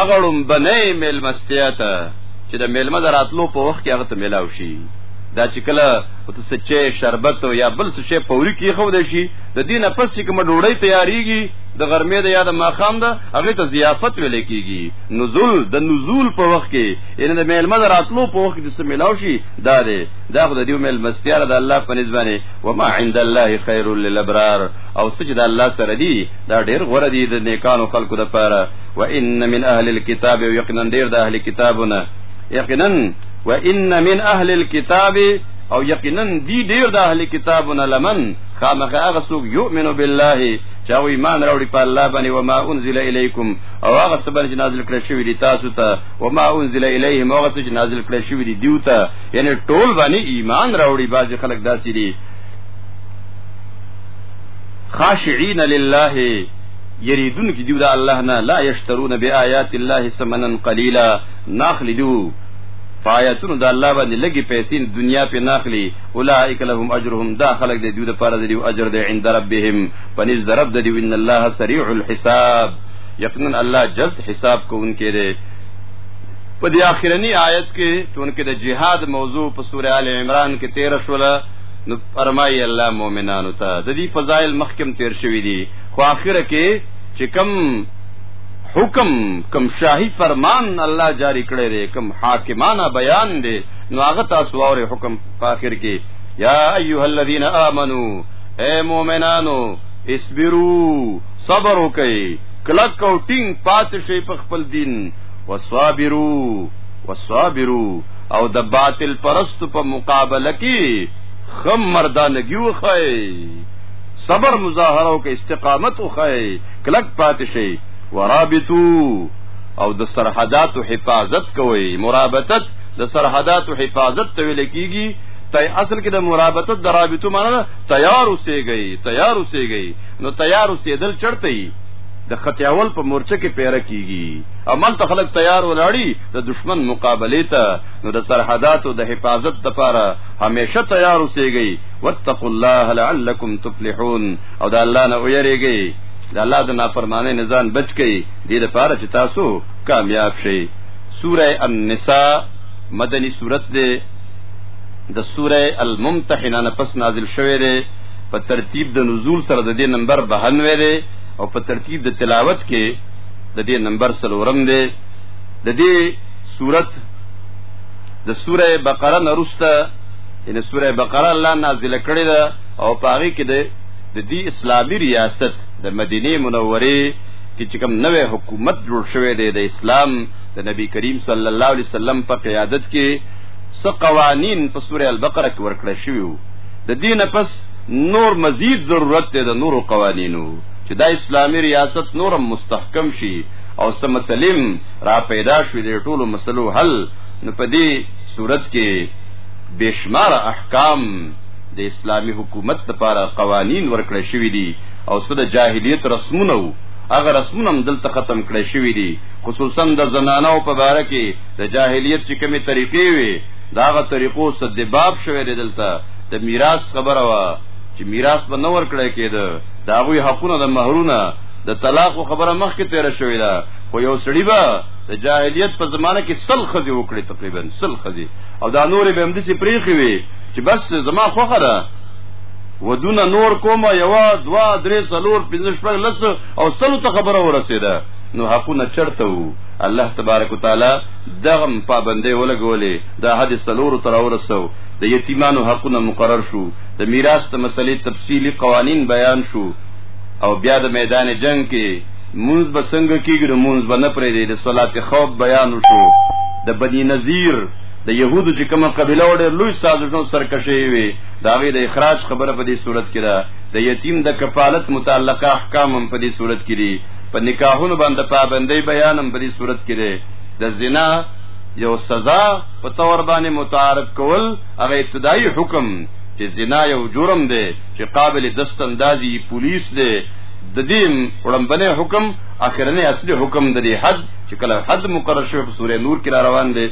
اغړم بنې مل مستیا ته چې د ملمه دراتلو په وخت کې هغه ته ملاو شي دا چې کله ته سچې شربت یا بل څه شی پوري کې خو دې شي د دینه پس چې کوم ډوړی تیاریږي د غرمې د یاد ماخام ده هغه ته ضیافت ویل کېږي نزول د نزول په وخت کې ان د ملمه دراتلو په وخت کې د سملاو شي دا دی دا خو د دیو مل مستیار د الله په نسبانه و ما عند الله خیر للابرار او سجد الله سره دی دا ډیر غوړه دی د نیکانو خلقو د پاره و ان من اهل الكتاب یقینا ډیر د اهل کتابونه یقینا و ان من اهل الكتاب او یقینا دی ډیر د اهل کتابونه لمن خامخ هغه څوک یؤمن بالله چې او ایمان راوړي په الله باندې و ما انزل الیکم او هغه سبب چې نازل کړی شوی دی تاسو ته و ما انزل الیهم هغه چې نازل کړی شوی دی دیو ته یعنی ټول باندې ایمان راوړي بعضی خلک داسې دي خاشعين لله يريدون کی دیو دا الله نه لا یشترون بیاات الله ثمنا قليلا ناخلی دیو فایتون دا الله باندې لګي پیسې دنیا په ناخلی اولائک لهم اجرهم دا خلق دې دیو د پاره دیو اجر دې عند ربهم پنځ درب دې ان الله سریع الحساب یقینا الله جلد حساب کوونکی دی په دې اخرنی آیت کې چونکه د جهاد موضوع په سوره ال عمران کې تیر شول نو فرمایي الله مؤمنانو ته د دې فضایل مخکم تیر شوی دي خو اخره کې چې کم حکم کم شاهي فرمان الله جاری کړی دی کم حاکمانه بیان دی نو هغه تاسو وره حکم په اخر کې یا ایها الذین آمنو اے مؤمنانو اصبروا صبر وکئ کلک او ټینګ پات شي په خپل دین وصابرو وصابرو او د باطل پرست په مقابله کې خم مردانګي وخی صبر مظاهره او استقامت وخی کلک پاتې شي ورابطو او د سرحدات حفاظت کوي مرابطت د سرحدات حفاظت ته ویل کیږي ته اصل کې د مرابطت د رابطو معنی تیار اوسېږي تیار اوسېږي نو تیار اوسېدل چرته د خطیاول په مورچه کې پیره کیږي عمل ته خلک تیار ولاړی د دشمن مقابله ته نو د سرحداتو د حفاظت لپاره همیشه تیار اوسېږي واتقوا الله لعلکم تفلحون او د الله نه ویریږي د الله د نافرمانی نه ځان بچ کړئ دې لپاره چې تاسو کامیاب شئ سوره النساء مدنی سورت ده د سوره الممتحنه پس نازل شوه ده په ترتیب د نزول سره د دې نمبر 92 ده او په ترتیب د تلاوت کې د دې نمبر سلورم دی د دې صورت د سوره بقره نرسته ان سوره بقره الله نازله کړې ده او پاغي کې ده د دې اسلامي ریاست د مدینه منوره کې چې کوم نوې حکومت جوړ شوې ده د اسلام د نبی کریم صلی الله علیه وسلم په قیادت کې څه قوانین په سوره البقره کې ورکړل شوی وو د دې نه پس نور مزید ضرورت دی د نورو قوانینو چې دا اسلامی ریاست نورم مستحکم شي او سم مسلم را پیدا شوی دی ټولو مسلو حل نو په دې صورت کې بشمار احکام د اسلامی حکومت لپاره قوانین ورکړی شوی دي او څه د جاهلیت رسمونه وو هغه رسمونه هم دلته ختم کړی شوی دي خصوصا د زنانو په باره کې د جاهلیت چې کومې طریقې وي داغه طریقو صد باب شوی دی دلته د میراث خبره وا چې میراث به نور کړی کېده دا غوي حقونه د مہرونه د طلاق خبره مخ کې تیر شوې ده خو یو سړی به د جاهلیت په زمانه کې سل خزي وکړي تقریبا سل خزي او دا نور به هم د سي پریخي وي چې بس زما خوخه ده ودونه نور کومه یو دوا درې سلور پنځه شپږ لس او سلو ته خبره ورسېده نو حقونه چرته وو الله تبارک وتعالى دغم پابندې ولګولې دا حدیث سلور تر ورسو د یتیمانو حقونه مقرر شو، د میراث د مسلې تفصیلي قوانین بیان شو او بیا د میدان جنګ کې مونځ به څنګه کیږي نو مونځ به نه پرېږدي د صلات خوف بیان شو د بنی نذیر د یهودو چې کومه قبیله و ډېر لوی سازشونو سرکشې وي د هغې د اخراج خبره په دې صورت کې ده د یتیم د کفالت متعلقه احکام هم په دې صورت کې دي په نکاحونو باندې پابندۍ بیان هم په دې صورت کې دی د زنا یو سزا په تور باندې متعارف کول هغه ابتدایي حکم چې زنا یو جرم دی چې قابل دست اندازي پولیس دی د دې وړمبنه حکم اخرنه اصلي حکم د دې حد چې کله حد مقرر شوی په سورې نور کې را روان دی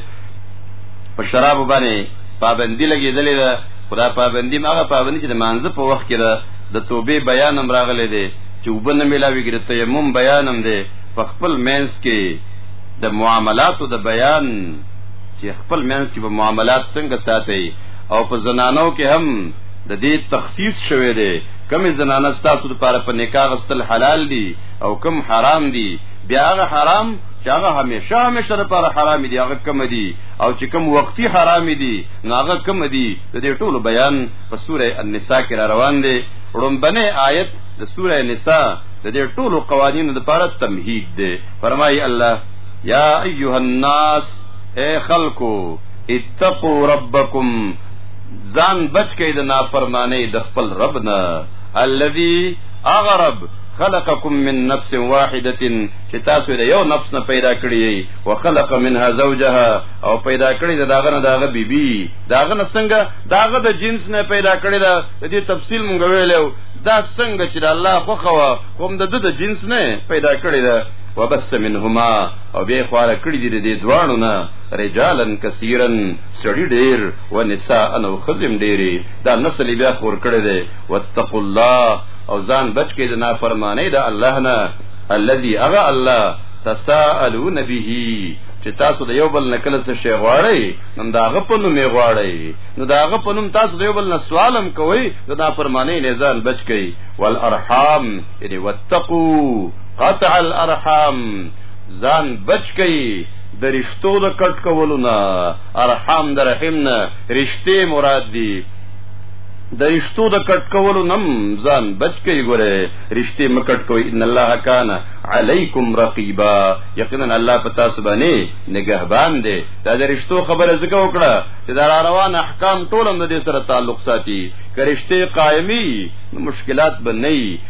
په شراب باندې پابندي لګېدلې ده خدا پابندي هغه پابندي چې د مانزه په وخت کې ده د توبې بیان هم راغلی دی چې وبنه ملاويږي د تیمم بیان هم دی په خپل مینس کې د معاملاتو د بیان چې خپل منځ کې به معاملات څنګه ساتي او په زنانو کې هم د دې تخصیص شوی دی کمی زنانه ستاسو لپاره په نکاح غستل حلال دي او کم حرام دي بیا هغه حرام چې هغه همیشه همیشه لپاره حرام دي هغه کم دي او چې کم وقتی حرام دي نو هغه کم دي د دې ټولو بیان په سوره النساء کې را روان دي رومبنه آیت د سوره نساء د دې ټولو قوانینو لپاره تمهید دی فرمایي الله یا ایها الناس اے خلکو اتقوا ربکم ځان بچ کړئ د نافرمانی د خپل رب نه الذي اغرب خلقكم من نفس واحده چې تاسو د یو نفس نه پیدا کړی او خلق منها زوجها او پیدا کړی دا داغه نه داغه بیبي داغه نه څنګه داغه د جنس نه پیدا کړی دا د دې تفصیل مونږ ویلو دا څنګه چې الله خوخه کوم د د جنس نه پیدا کړی دا وبث منهما او بیا خواره کړی دی د دواړو نه رجالا کثیرا سړی ډیر و نساء او خزم ډیری دا نسل بیا خور کړی دی واتقوا الله او ځان بچ کې د نافرمانی د الله نه الذي اغا الله تساءلون به چې تاسو د یو بل نه کله څه شی غواړئ نو دا غ په نوم یې غواړئ نو دا غ په نوم تاسو د یو بل نه سوالم کوئ دا فرمانه نه ځان بچ کئ والارحام یعنی واتقوا قطع الارحام ځان بچ کئ د رشتو د کټ کولو نه ارحام د رحم نه رشته مراد دي د رشتو د کټ کولو نم ځان بچ کئ ګوره رشته مکټ کوي ان الله کان علیکم رقیبا یقینا الله پتا سبانه نگهبان دی دا د رشتو خبره زګه وکړه چې دا روان احکام ټول هم د سره تعلق ساتي کرشته قائمي مشکلات بنئ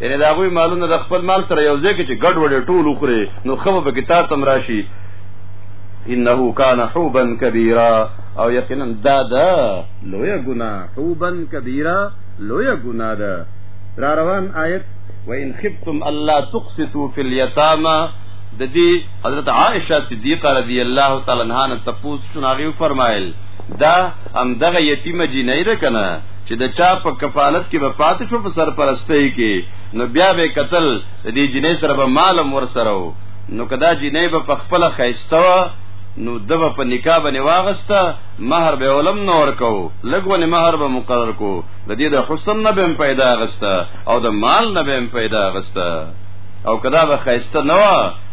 یعنی دا غوی مالونه د خپل مال سره یو ځای کې چې ګډ وډ ټول وخوري نو خو به کې تاسو هم راشي انه کان حوبا کبیرا او یقینا دا دا لوی ګنا حوبا کبیرا لوی ګنا ده را روان آیت وان خفتم الله تقسطوا في اليتامى د دې حضرت عائشه صدیقه رضی الله تعالی عنها نه تپوس شناغي فرمایل دا هم دغه یتیمه جنې ده کنه چې د چا په کفالت کې به پاتې شو په سرپرستۍ کې نو بیا به قتل د دې جنې سره به مالم ور سره و نو کدا جنې به په خپل خیسته نو دغه په نکاح باندې واغسته مہر به علم نور کو لګونه مہر به مقرر کو د دې د حسن نه به پیدا غسته او د مال نه به پیدا غسته او کدا به خیسته نه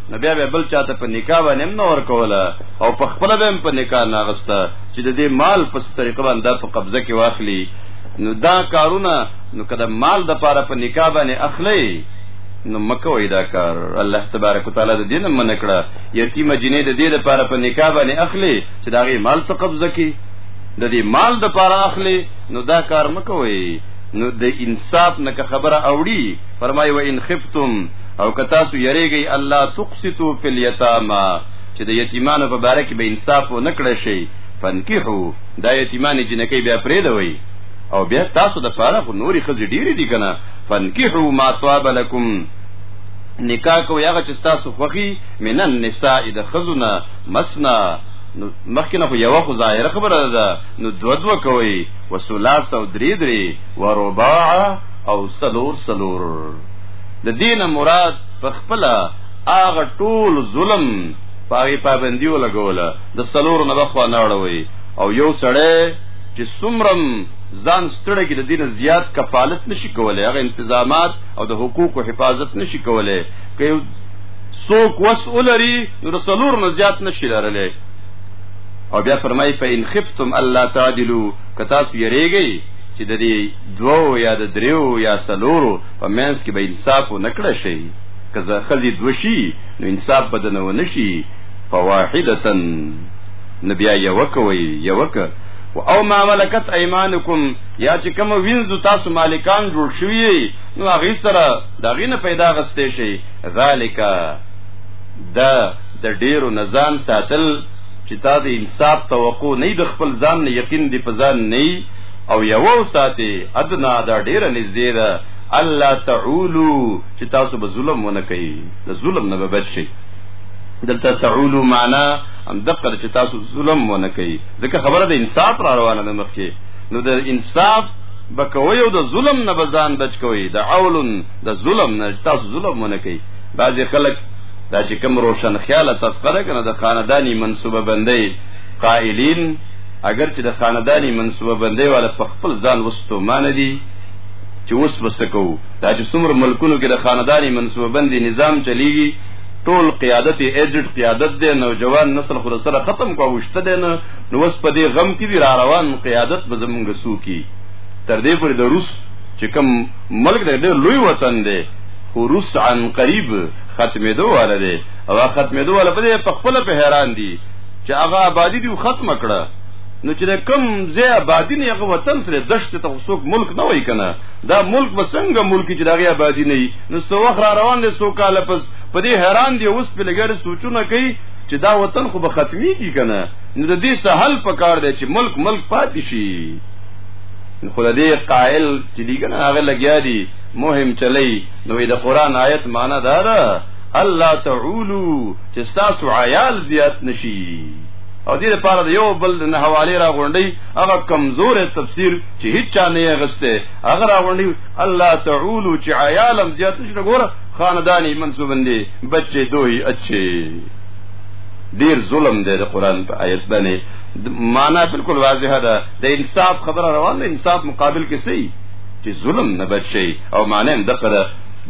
نو بیا به بل چاته په نکاح باندې نور کوله او په خپل به په نکاح نه غسته چې د دې مال په طریقه باندې په قبضه کې واخلي نو دا کارونه نو کله مال د پاره په نکاح باندې اخلي نو مکه وای دا کار الله تبارک وتعالى د دین من کړه یتیمه جنې د دې لپاره په نکاح باندې اخلي چې دا غي مال څه قبضه کی د دې مال د پاره اخلي نو دا کار مکه وای نو د انصاف نه خبره اوړي فرمایي و ان خفتم او کتا سو یریږي الله تقسطو فی الیتاما چې د یتیمانو په باره کې به انصاف و نه کړی شي فنکحو دا یتیمانې جنکۍ بیا پرېږدوئ او بیا تاسو د پاره خو نورې ښځې ډېرې دي که نه فنکحو ما طاب لکم نکاح کوي هغه چې تاسو خوخي من النساء د خزونه مسنا مخکې نه خو یو خو ظاهره خبره ده نو دو دو کوي وسلاس او درې درې ورباع او سلور سلور د دینه مراد په خپل هغه ټول ظلم پاغي پابندي ولګوله د سلور نه بخوا نه اړوي او یو سړی چې سمرم ځان ستړی کې د دین زیات کفالت نشي کولای هغه انتظامات او د حقوقو حفاظت نشي کولای که یو څوک وسول لري نو د سلور نه زیات نشي لرلی او بیا فرمای په ان خفتم الله تعدلو که تاسو یریږئ چې د دې دوو یا د دریو یا سلورو په منځ کې به انصاف ونکړی شي که زه خزي دو شي نو انصاف بدن و نشي فواحدتا نبیا یو کوي یو که او ما ملکت ايمانکم یا چې کوم وینځو تاسو مالکان جوړ شوی نو هغه سره دا غینه پیدا غستې شي ذالک دا د ډیرو نظام ساتل چې تا د انصاف توقع نه د خپل ځان نه یقین دی په ځان نه او یو ساتي ادنا دا ډیره نږدې ده الله تعولو چې تاسو به ظلم ونه کوي د ظلم نه به بچ شي دلته تعولو معنا هم دقر چې تاسو ظلم ونه کوي ځکه خبره د انصاف را روانه ده مخکې نو د انصاف بکوي او د ظلم نه بزان بچ کوي د عولن د ظلم نه تاسو ظلم ونه کوي بعضی خلک دا چې کوم روشن خیاله تفکر کنه د خاندانی منسوبه بندي قائلین اگر چې د خاندانی منسوبه بندي والا په خپل ځان وستو مان دي چې اوس وسکو دا چې څومره ملکونو کې د خاندانی منصوبه بندي نظام چلیږي ټول قیادت ایجټ قیادت دی نوجوان نسل خو سره ختم کو وشته دی نه نو وس په دې غم کې دی را روان قیادت به زمونږ سوکی تر دې پورې د روس چې کوم ملک دی ډېر لوی وطن دی خو روس عن قریب ختمېدو والا دی او ختمېدو والا په دې په خپل په حیران دي چې هغه آبادی دی ختم کړه نو چې کوم ځای آبادی نه هغه وطن سره دشت ته څوک ملک نه وای کنه دا ملک به څنګه ملک چې دغه آبادی نه وي نو څو وخت را روان دي څو کال پس په دې حیران دي اوس په لګر سوچونه کوي چې دا وطن خو به ختمي کی کنه نو د دې سهل په کار دی چې ملک ملک پاتې شي خو د دې قائل چې دی کنه هغه لګیا دي مهم چلی نو د قران آیت معنا دا ده الله تعولو چې تاسو عیال زیات نشي او دې لپاره یو بل نه حواله را غونډي هغه کمزور تفسیر چې هیچا نه یې غسته هغه راوړنی الله تعالی چې عیالم زیات نشته ګوره خاندانی منسوبندې بچې دوی اچي ډیر ظلم دی د قران په آیت باندې معنا بالکل واضحه ده د انصاف خبره روان ده انصاف مقابل کې سي چې ظلم نه بچي او معنی هم دغه ده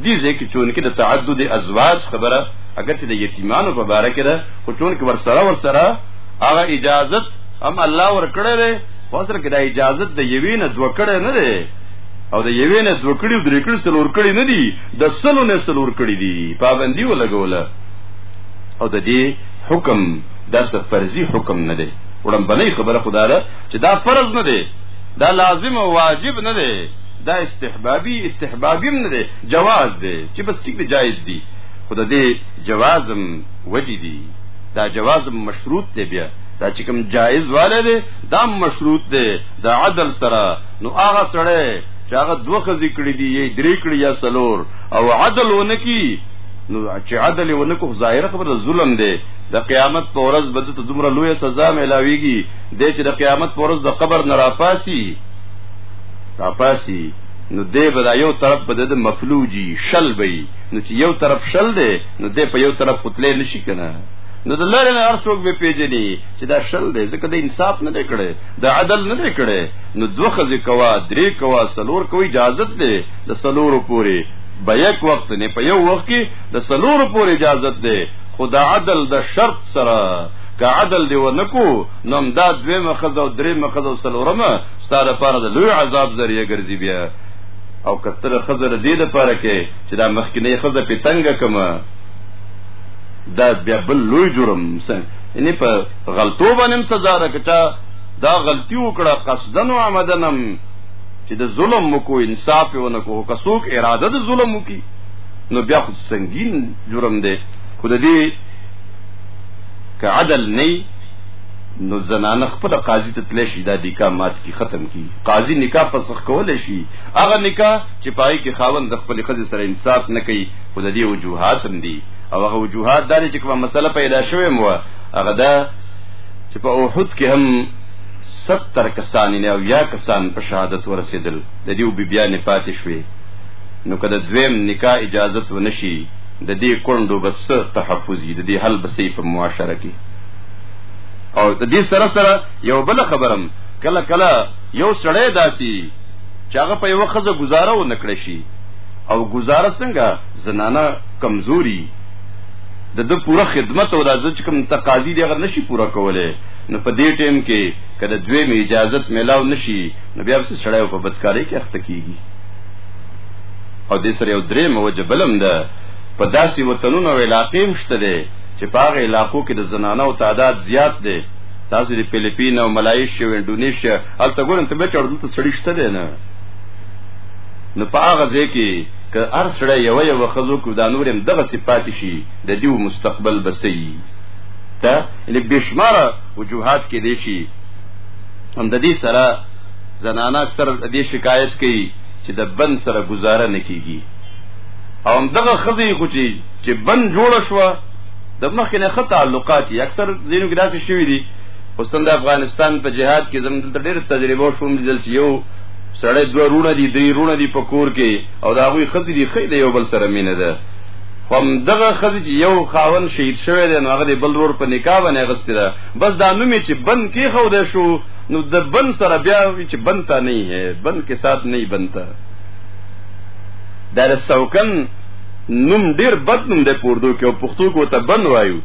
دي ځکه چې چونکه د تعدد ازواج خبره اگر چې د یتیمانو په باره کې ده خو چونکه ورسره ورسره هغه اجازت هم الله ورکړی وسره کې د اجازه د یوې نه دوه کړه نه دی او د یوې نه دوه کړي درې کړي څلور کړي نه دي د سلو نه څلور کړي دي پابندي ولګوله او د دې حکم دا څه فرضي حکم نه دی وړمبنۍ خبره خدا ده چې دا فرض نه دی دا لازم او واجب نه دی دا استحبابي استحبابي نه دی جواز دی چې بس ټیک دی جایز دی خود دې جوازم وجدي دا جوازم مشروط دی بیا دا چې کوم جایز والے دی دا مشروط دی د عدل سره نو هغه سره چې هغه دوه خزي کړی دی یې درې کړی یا سلور او عدل ونکي نو چې عدل ونکو ظاهر خبره ظلم دی د قیامت پر ورځ بده ته دومره لوی سزا ملاويږي د چې د قیامت پر ورځ د قبر نه راپاسي راپاسي نو دې بدا یو طرف بده د مفلوجي شل وي نو چې یو طرف شل دی نو دې په یو طرف قتلې نشي کنه نو د لارې نه هر څوک به پیژني چې دا شل دی ځکه د انصاف نه دی کړی د عدل نه دی کړی نو دوه خزې کوا درې کوا سلور کوي اجازه ده د سلورو پوري به یک وخت نه په یو وخت کې د سلورو پوري اجازه ده خو د عدل د شرط سره که عدل دی ونکو نو هم دا دوی مخزه او درې مخزه او سلورمه ستاره لپاره د لوی عذاب ذریعہ ګرځي بیا او کتر خزر دې د پاره کې چې دا مخکنی خزه په تنګه کما دا بیا بل لوی جرم یعنی په غلطو باندې سزا راکټا دا غلطي وکړه قصدن او عمدنم چې د ظلم مکو انصاف ونکو کڅوک اراده د ظلم وکي نو بیا خو سنگین جرم دی خو د دې که عدل نه نو زنانه خپل قاضي ته تللی شي دا نکاح مات کی ختم کی قاضي نکاح فسخ کول شي هغه نکاح چې پای کې خاوند د خپل خځې سره انصاف نه کوي خو د دې وجوهات هم دي او هغه وجوهات داري چې کومه مسله پیدا شوې مو هغه دا چې په اوحد کې هم 70 کسان نه او یا کسان په شهادت ورسېدل د دیو بی بیا نه پاتې شوې نو کله دویم نکاح اجازه و نشي د دې کندو بس تحفظي د دې حل بسې په معاشره کې او د دې سره سره یو بل خبرم کله کله یو سړی داسي چې هغه په یو خزه گزاره و نکړي شي او گزاره څنګه زنانه کمزوري د د پوره خدمت او د ځچ کوم تقاضي دی هغه نشي پوره کوله نو په دې ټیم کې کله دوی می اجازه ملاو نشي نو بیا وسه سړی په بدکارۍ کې اخته کیږي او د سره یو درې موجه بلم ده په داسې وطنونو او علاقې مشته ده چې په هغه علاقو کې د زنانو تعداد زیات ده تاسو د فلیپین او ملایشیا او انډونیشیا هلته ګورم ته به چړدل ته سړی شته نه نو په هغه ځای کې که هر سړی یوه یوه ښځو کو دا نور هم دغسې پاتې شي د دیو مستقبل به سي ته یعنی بشماره وجوهات کې دی شي هم د دې سره زنانه اکثر دې شکایت کوي چې د بن سره گزاره نکېږي او هم دغه خزي خو چې چې بن جوړ شو د مخکې نه خط تعلقات اکثر زینو کې داسې شوې دي اوس د افغانستان په جهاد کې زموږ ډېر تجربه شوم چې یو سړی دوه رونه دي درې رونه دي په کور کې او دا غوي خزي دي خې د یو بل سره مینه ده هم دغه خزي چې یو خاون شهید شوی دی نو هغه د بل رور په نکاح باندې غستې ده بس دا نومې چې بند کې خو ده شو نو د بند سره بیا چې بنتا نه هي بند کې سات نه بنتا در سوکن نوم ډیر بد نوم د پوردو کې او پښتو کو ته بند وایو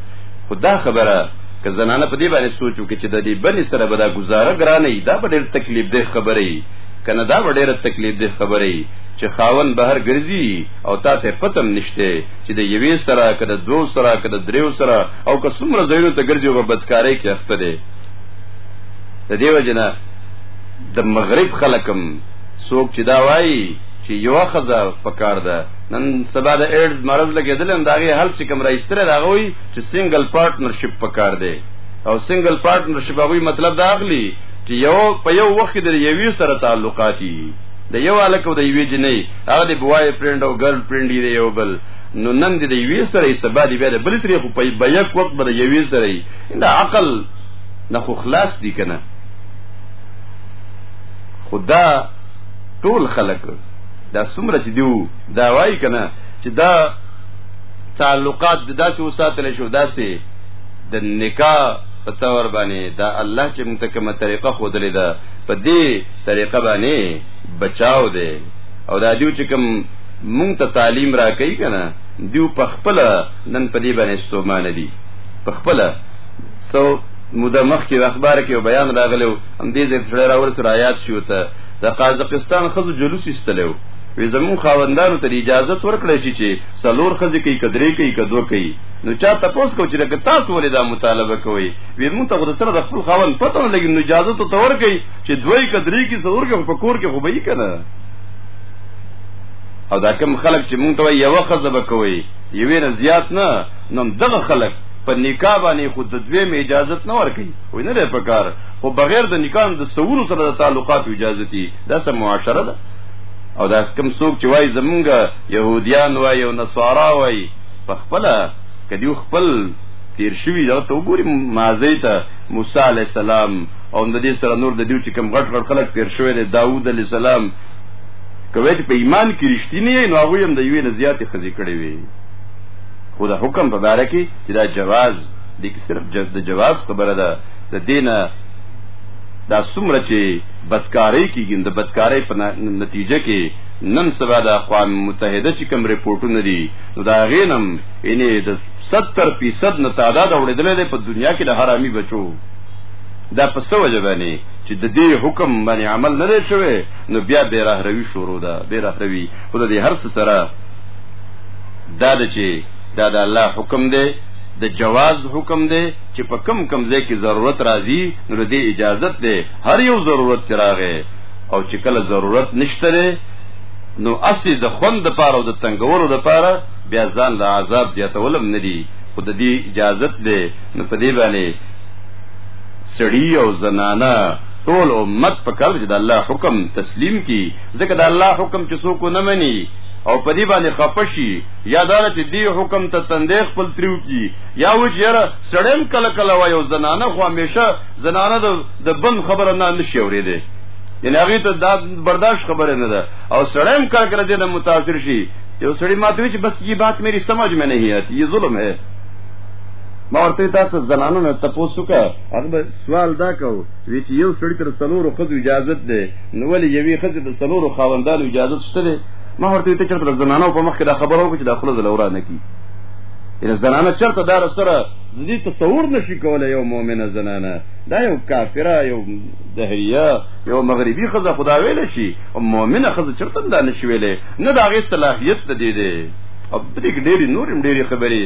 خدا خبره که زنانه په دې باندې سوچ وکړي چې د دې بنې سره به دا گزاره ګرانه وي دا به ډېر تکلیف ده خبره وي که نه دا به ډېره تکلیف ده خبره وي چې خاون بهر ګرځي او تا ته پتم نشته چې د یوې سره که د دوو سره که د دریو سره او که څومره ځایونو ته ګرځي په بدکارۍ کې اخته دی د دې وجه نه د مغرب خلکم څوک چې دا وایي چې یو خزه پکار ده نن سبا د ایډز مرض لګېدل هم داغه حل چې کوم راځتره راغوي چې سنگل پارټنرشپ پکار دی او سنگل پارټنرشپ هغه مطلب دا اخلي چې یو په یو وخت کې د یوې سره تعلقاتي د یو الک او د یوې جنې هغه د بوای فرند او ګرل فرند دی یو بل نو نن د یوې سره یې سبا دی بیا د بل سره خو په بیک وخت به د یوې سره یې دا عقل نه خو خلاص دی کنه خدا ټول خلق دا سمره چې دیو دا وای کنه چې دا تعلقات د داسې وساتل شو داسې د نکاح په تور باندې دا الله چې موږ ته کومه طریقه خودلې ده په دې طریقه باندې بچاو دی او دا دیو چې کوم موږ ته تعلیم را کوي کنه دیو په خپل نن په دې باندې استومانه دي په خپل سو موده مخکې اخبار کې بیان راغلو هم دې ځای سره راور سره آیات شو ته د قازقستان خزو جلوس استلو وی زمون خاوندانو ته اجازه ورکړی چې څلور خزې کوي که درې کوي که دوه کوي نو چا تپوس کو چې لکه تاسو ولې دا مطالبه کوئ وی مونږ ته خو سره د خپل خاون پته نه لګي نو اجازه ته تور کوي چې دوی که درې کې څلور کې په کور کې خو به یې کنه او دا کوم خلک چې مونږ ته یو خزه به کوي یوې نه زیات نه نو دغه خلک په نکاح باندې خو د دوی می اجازه نه ورکي وای نه لري په کار خو بغیر د نکاح د سورو سره د تعلقات اجازه دي دا سم معاشره ده او دا کم څوک چې وای زمونږ یهودیان وای او نصارا وای په خپل کدیو خپل تیر شوی دا ته وګوري مازی ته موسی علی السلام او د دې سره نور د دیو چې کوم غټ غټ خلک تیر شوی دی داوود علی السلام کوي چې په ایمان کې رښتینی نو هغه هم د یوې نه زیاتې خزي کړې وي خو د حکم په باره کې چې دا جواز د کې صرف د جواز خبره ده د دینه دا څومره چې بدکاری کیږي د بدکاری په نتیجه کې نن سبا د اقوام متحده چې کوم رپورټونه دي نو دا غینم یعنی د 70 فیصد نه تعداد اوریدل دي په دنیا کې د حرامي بچو دا په څه وجه باندې چې د دې حکم باندې عمل نه دی شوی نو بیا به راهروي شروع ده به راهروي خو د هر څه سره دا د چې دا د الله حکم دی د جواز حکم دی چې په کم کم ځای کې ضرورت راځي نو د اجازت دی هر یو ضرورت چې راغی او چې کله ضرورت نشته دی نو اصلي د خوند د پاره او د تنګولو د پاره بیا ځان له عذاب زیاتولم نه دی خو د دې اجازت دی نو په دې باندې سړی او زنانه ټول امت په کار چې د الله حکم تسلیم کی ځکه د الله حکم چې څوک نه مني او په دې باندې خپشي یا دا چې دی حکم ته تندې خپل تریو کی یا و چې یاره سړیم کله کله وایو زنانه خو همیشه زنانه د بند خبره نه نشي اورېدي یعنی هغه ته دا برداشت خبره نه ده او سړی هم کله کله دې متاثر شي یو سړی ماته وی چې بس یی بات میری سمجھ میں نہیں آتی یہ ظلم ہے ما ورته تاسو زنانو نه تاسو کا هغه سوال دا کو وی چې یو سړی تر سلورو خود اجازه ده نو ولې یوې خځې د سلورو خاوندانو اجازه شته ده ما ورته ته چرته زنانو په مخ کې دا خبره وکړه چې دا خپل زلورا نه کی ان زنانه چرته دار سره د دې تصور نشي کولای یو مؤمنه زنانه دا یو کافره یو دهریه یو مغربي خزه خدا ویل شي او مؤمنه خزه چرته دا نشي ویلې نه دا غي صلاحیت د دې دی او په دې کې ډېری نور هم ډېری خبرې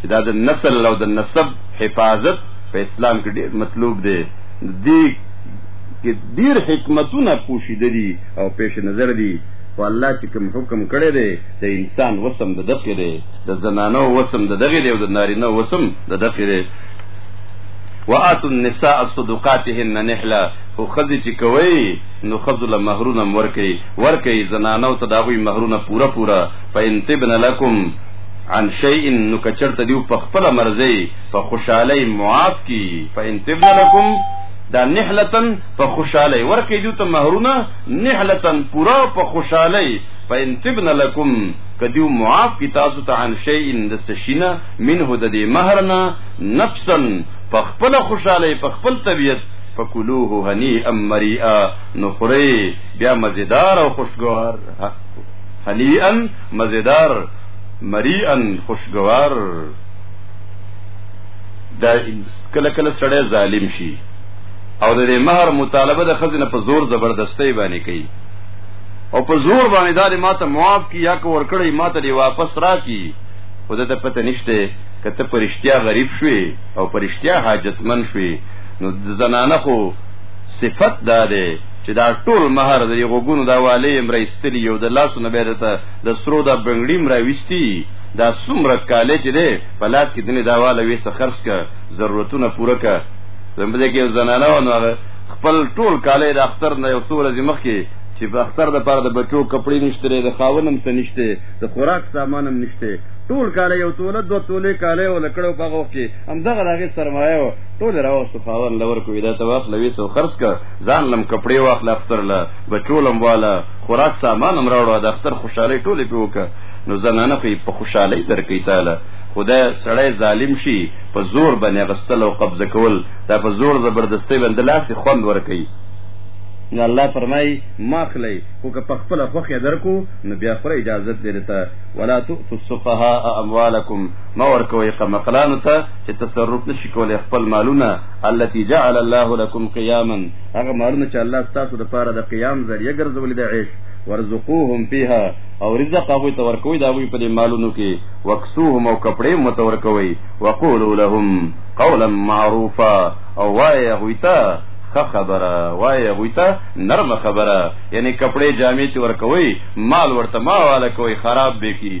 چې دا د نسل او د نسب حفاظت په اسلام کې ډېر مطلوب دی دې کې ډېر حکمتونه پوښیدل دي او پیش نظر دي خو الله چې کوم حکم کړی دی د انسان وسم د دقه دی د زنانو وسم د دغه دی او د نارینه وسم د دقه دی وآتوا النساء صدقاتهن نحله خو ښځې چې کوي نو ښځو له مهرونه هم ورکوي ورکوي زنانو ته د هغوی مهرونه پوره پوره فان طبن لکم عن شیء نو که چېرته دیو په خپله مرضۍ په خوشحالۍ معاف کي فان طبن لکم دا نحلتن په خوشحالۍ ورکوي دیو ته مهرونه نحلتن پوره په خوشحالۍ فان طبن لکم که دیو معاف کي تاسو ته عن شیء د څه شي نه منه د دې مهر نه نفسا په خپل خوشاله په خپل طبيعت فکلوه هنيئا مريئا نخري بیا مزیدار او خوشگوار هنيئا مزیدار مريئا خوشگوار دا کله کله سړی ظالم شي او د مہر مطالبه د خزنه په زور زبردستۍ باندې کوي او په زور باندې دا ماته معاف کی یا کو ور کړی ماته دی واپس را کی خود ته پته نشته که ته په رښتیا غریب شوې او په رښتیا حاجتمن شوې نو د زنانه خو صفت دا دی چې دا ټول مہر د غوګونو دا والي امرایستلی یو د لاسو نه بیره ته د سرو دا بنگړی مراويستي دا څومره کالې چې دی په لاس کې دني دا والا وېسه خرڅ کا ضرورتونه پوره کا زموږ کې زنانه و نو خپل ټول کالې د اختر نه یو څو ورځې مخکې چې په اختر د پاره د بچو کپڑے نشته د خاونم څه نشته د خوراک سامانم نشته ټول کاله یو توله دوه تولې کاله یو لکړو په غوښ کې هم دغه راغې سرمایه و ټول راوستو خاون لور کوی دا تواخ لوي سو خرڅ کړ ځان لم کپڑے واخل اختر له بچولم والا خوراک سامان هم راوړو د اختر خوشاله ټوله پیوک نو زنانه خو په خوشاله درکې تعالی خدای سړی ظالم شي په زور باندې غستل او قبضه کول دا په زور زبردستی باندې لاس خوند ور کوي نو الله فرمای ماخلی خو که په خپل خوخه درکو نو بیا خو اجازه لري ته ولا تؤتوا السفهاء اموالكم ما ورکوي قمقلانو ته چې تصرف نشي کولای خپل مالونه التي جعل الله لكم قياما هغه مالونه چې الله ستاسو لپاره د قیام ذریعہ ګرځولې د عيش ورزقوهم فيها او رزق هغه ته ورکوي دا وی په دې مالونو کې وکسوهم او کپڑے مت ورکوي وقولوا لهم قولا معروفا او وای هغه ته خبره وای هغه ته نرم خبره یعنی کپڑے جامې ته ورکوي مال ورته ما والا کوي خراب به کی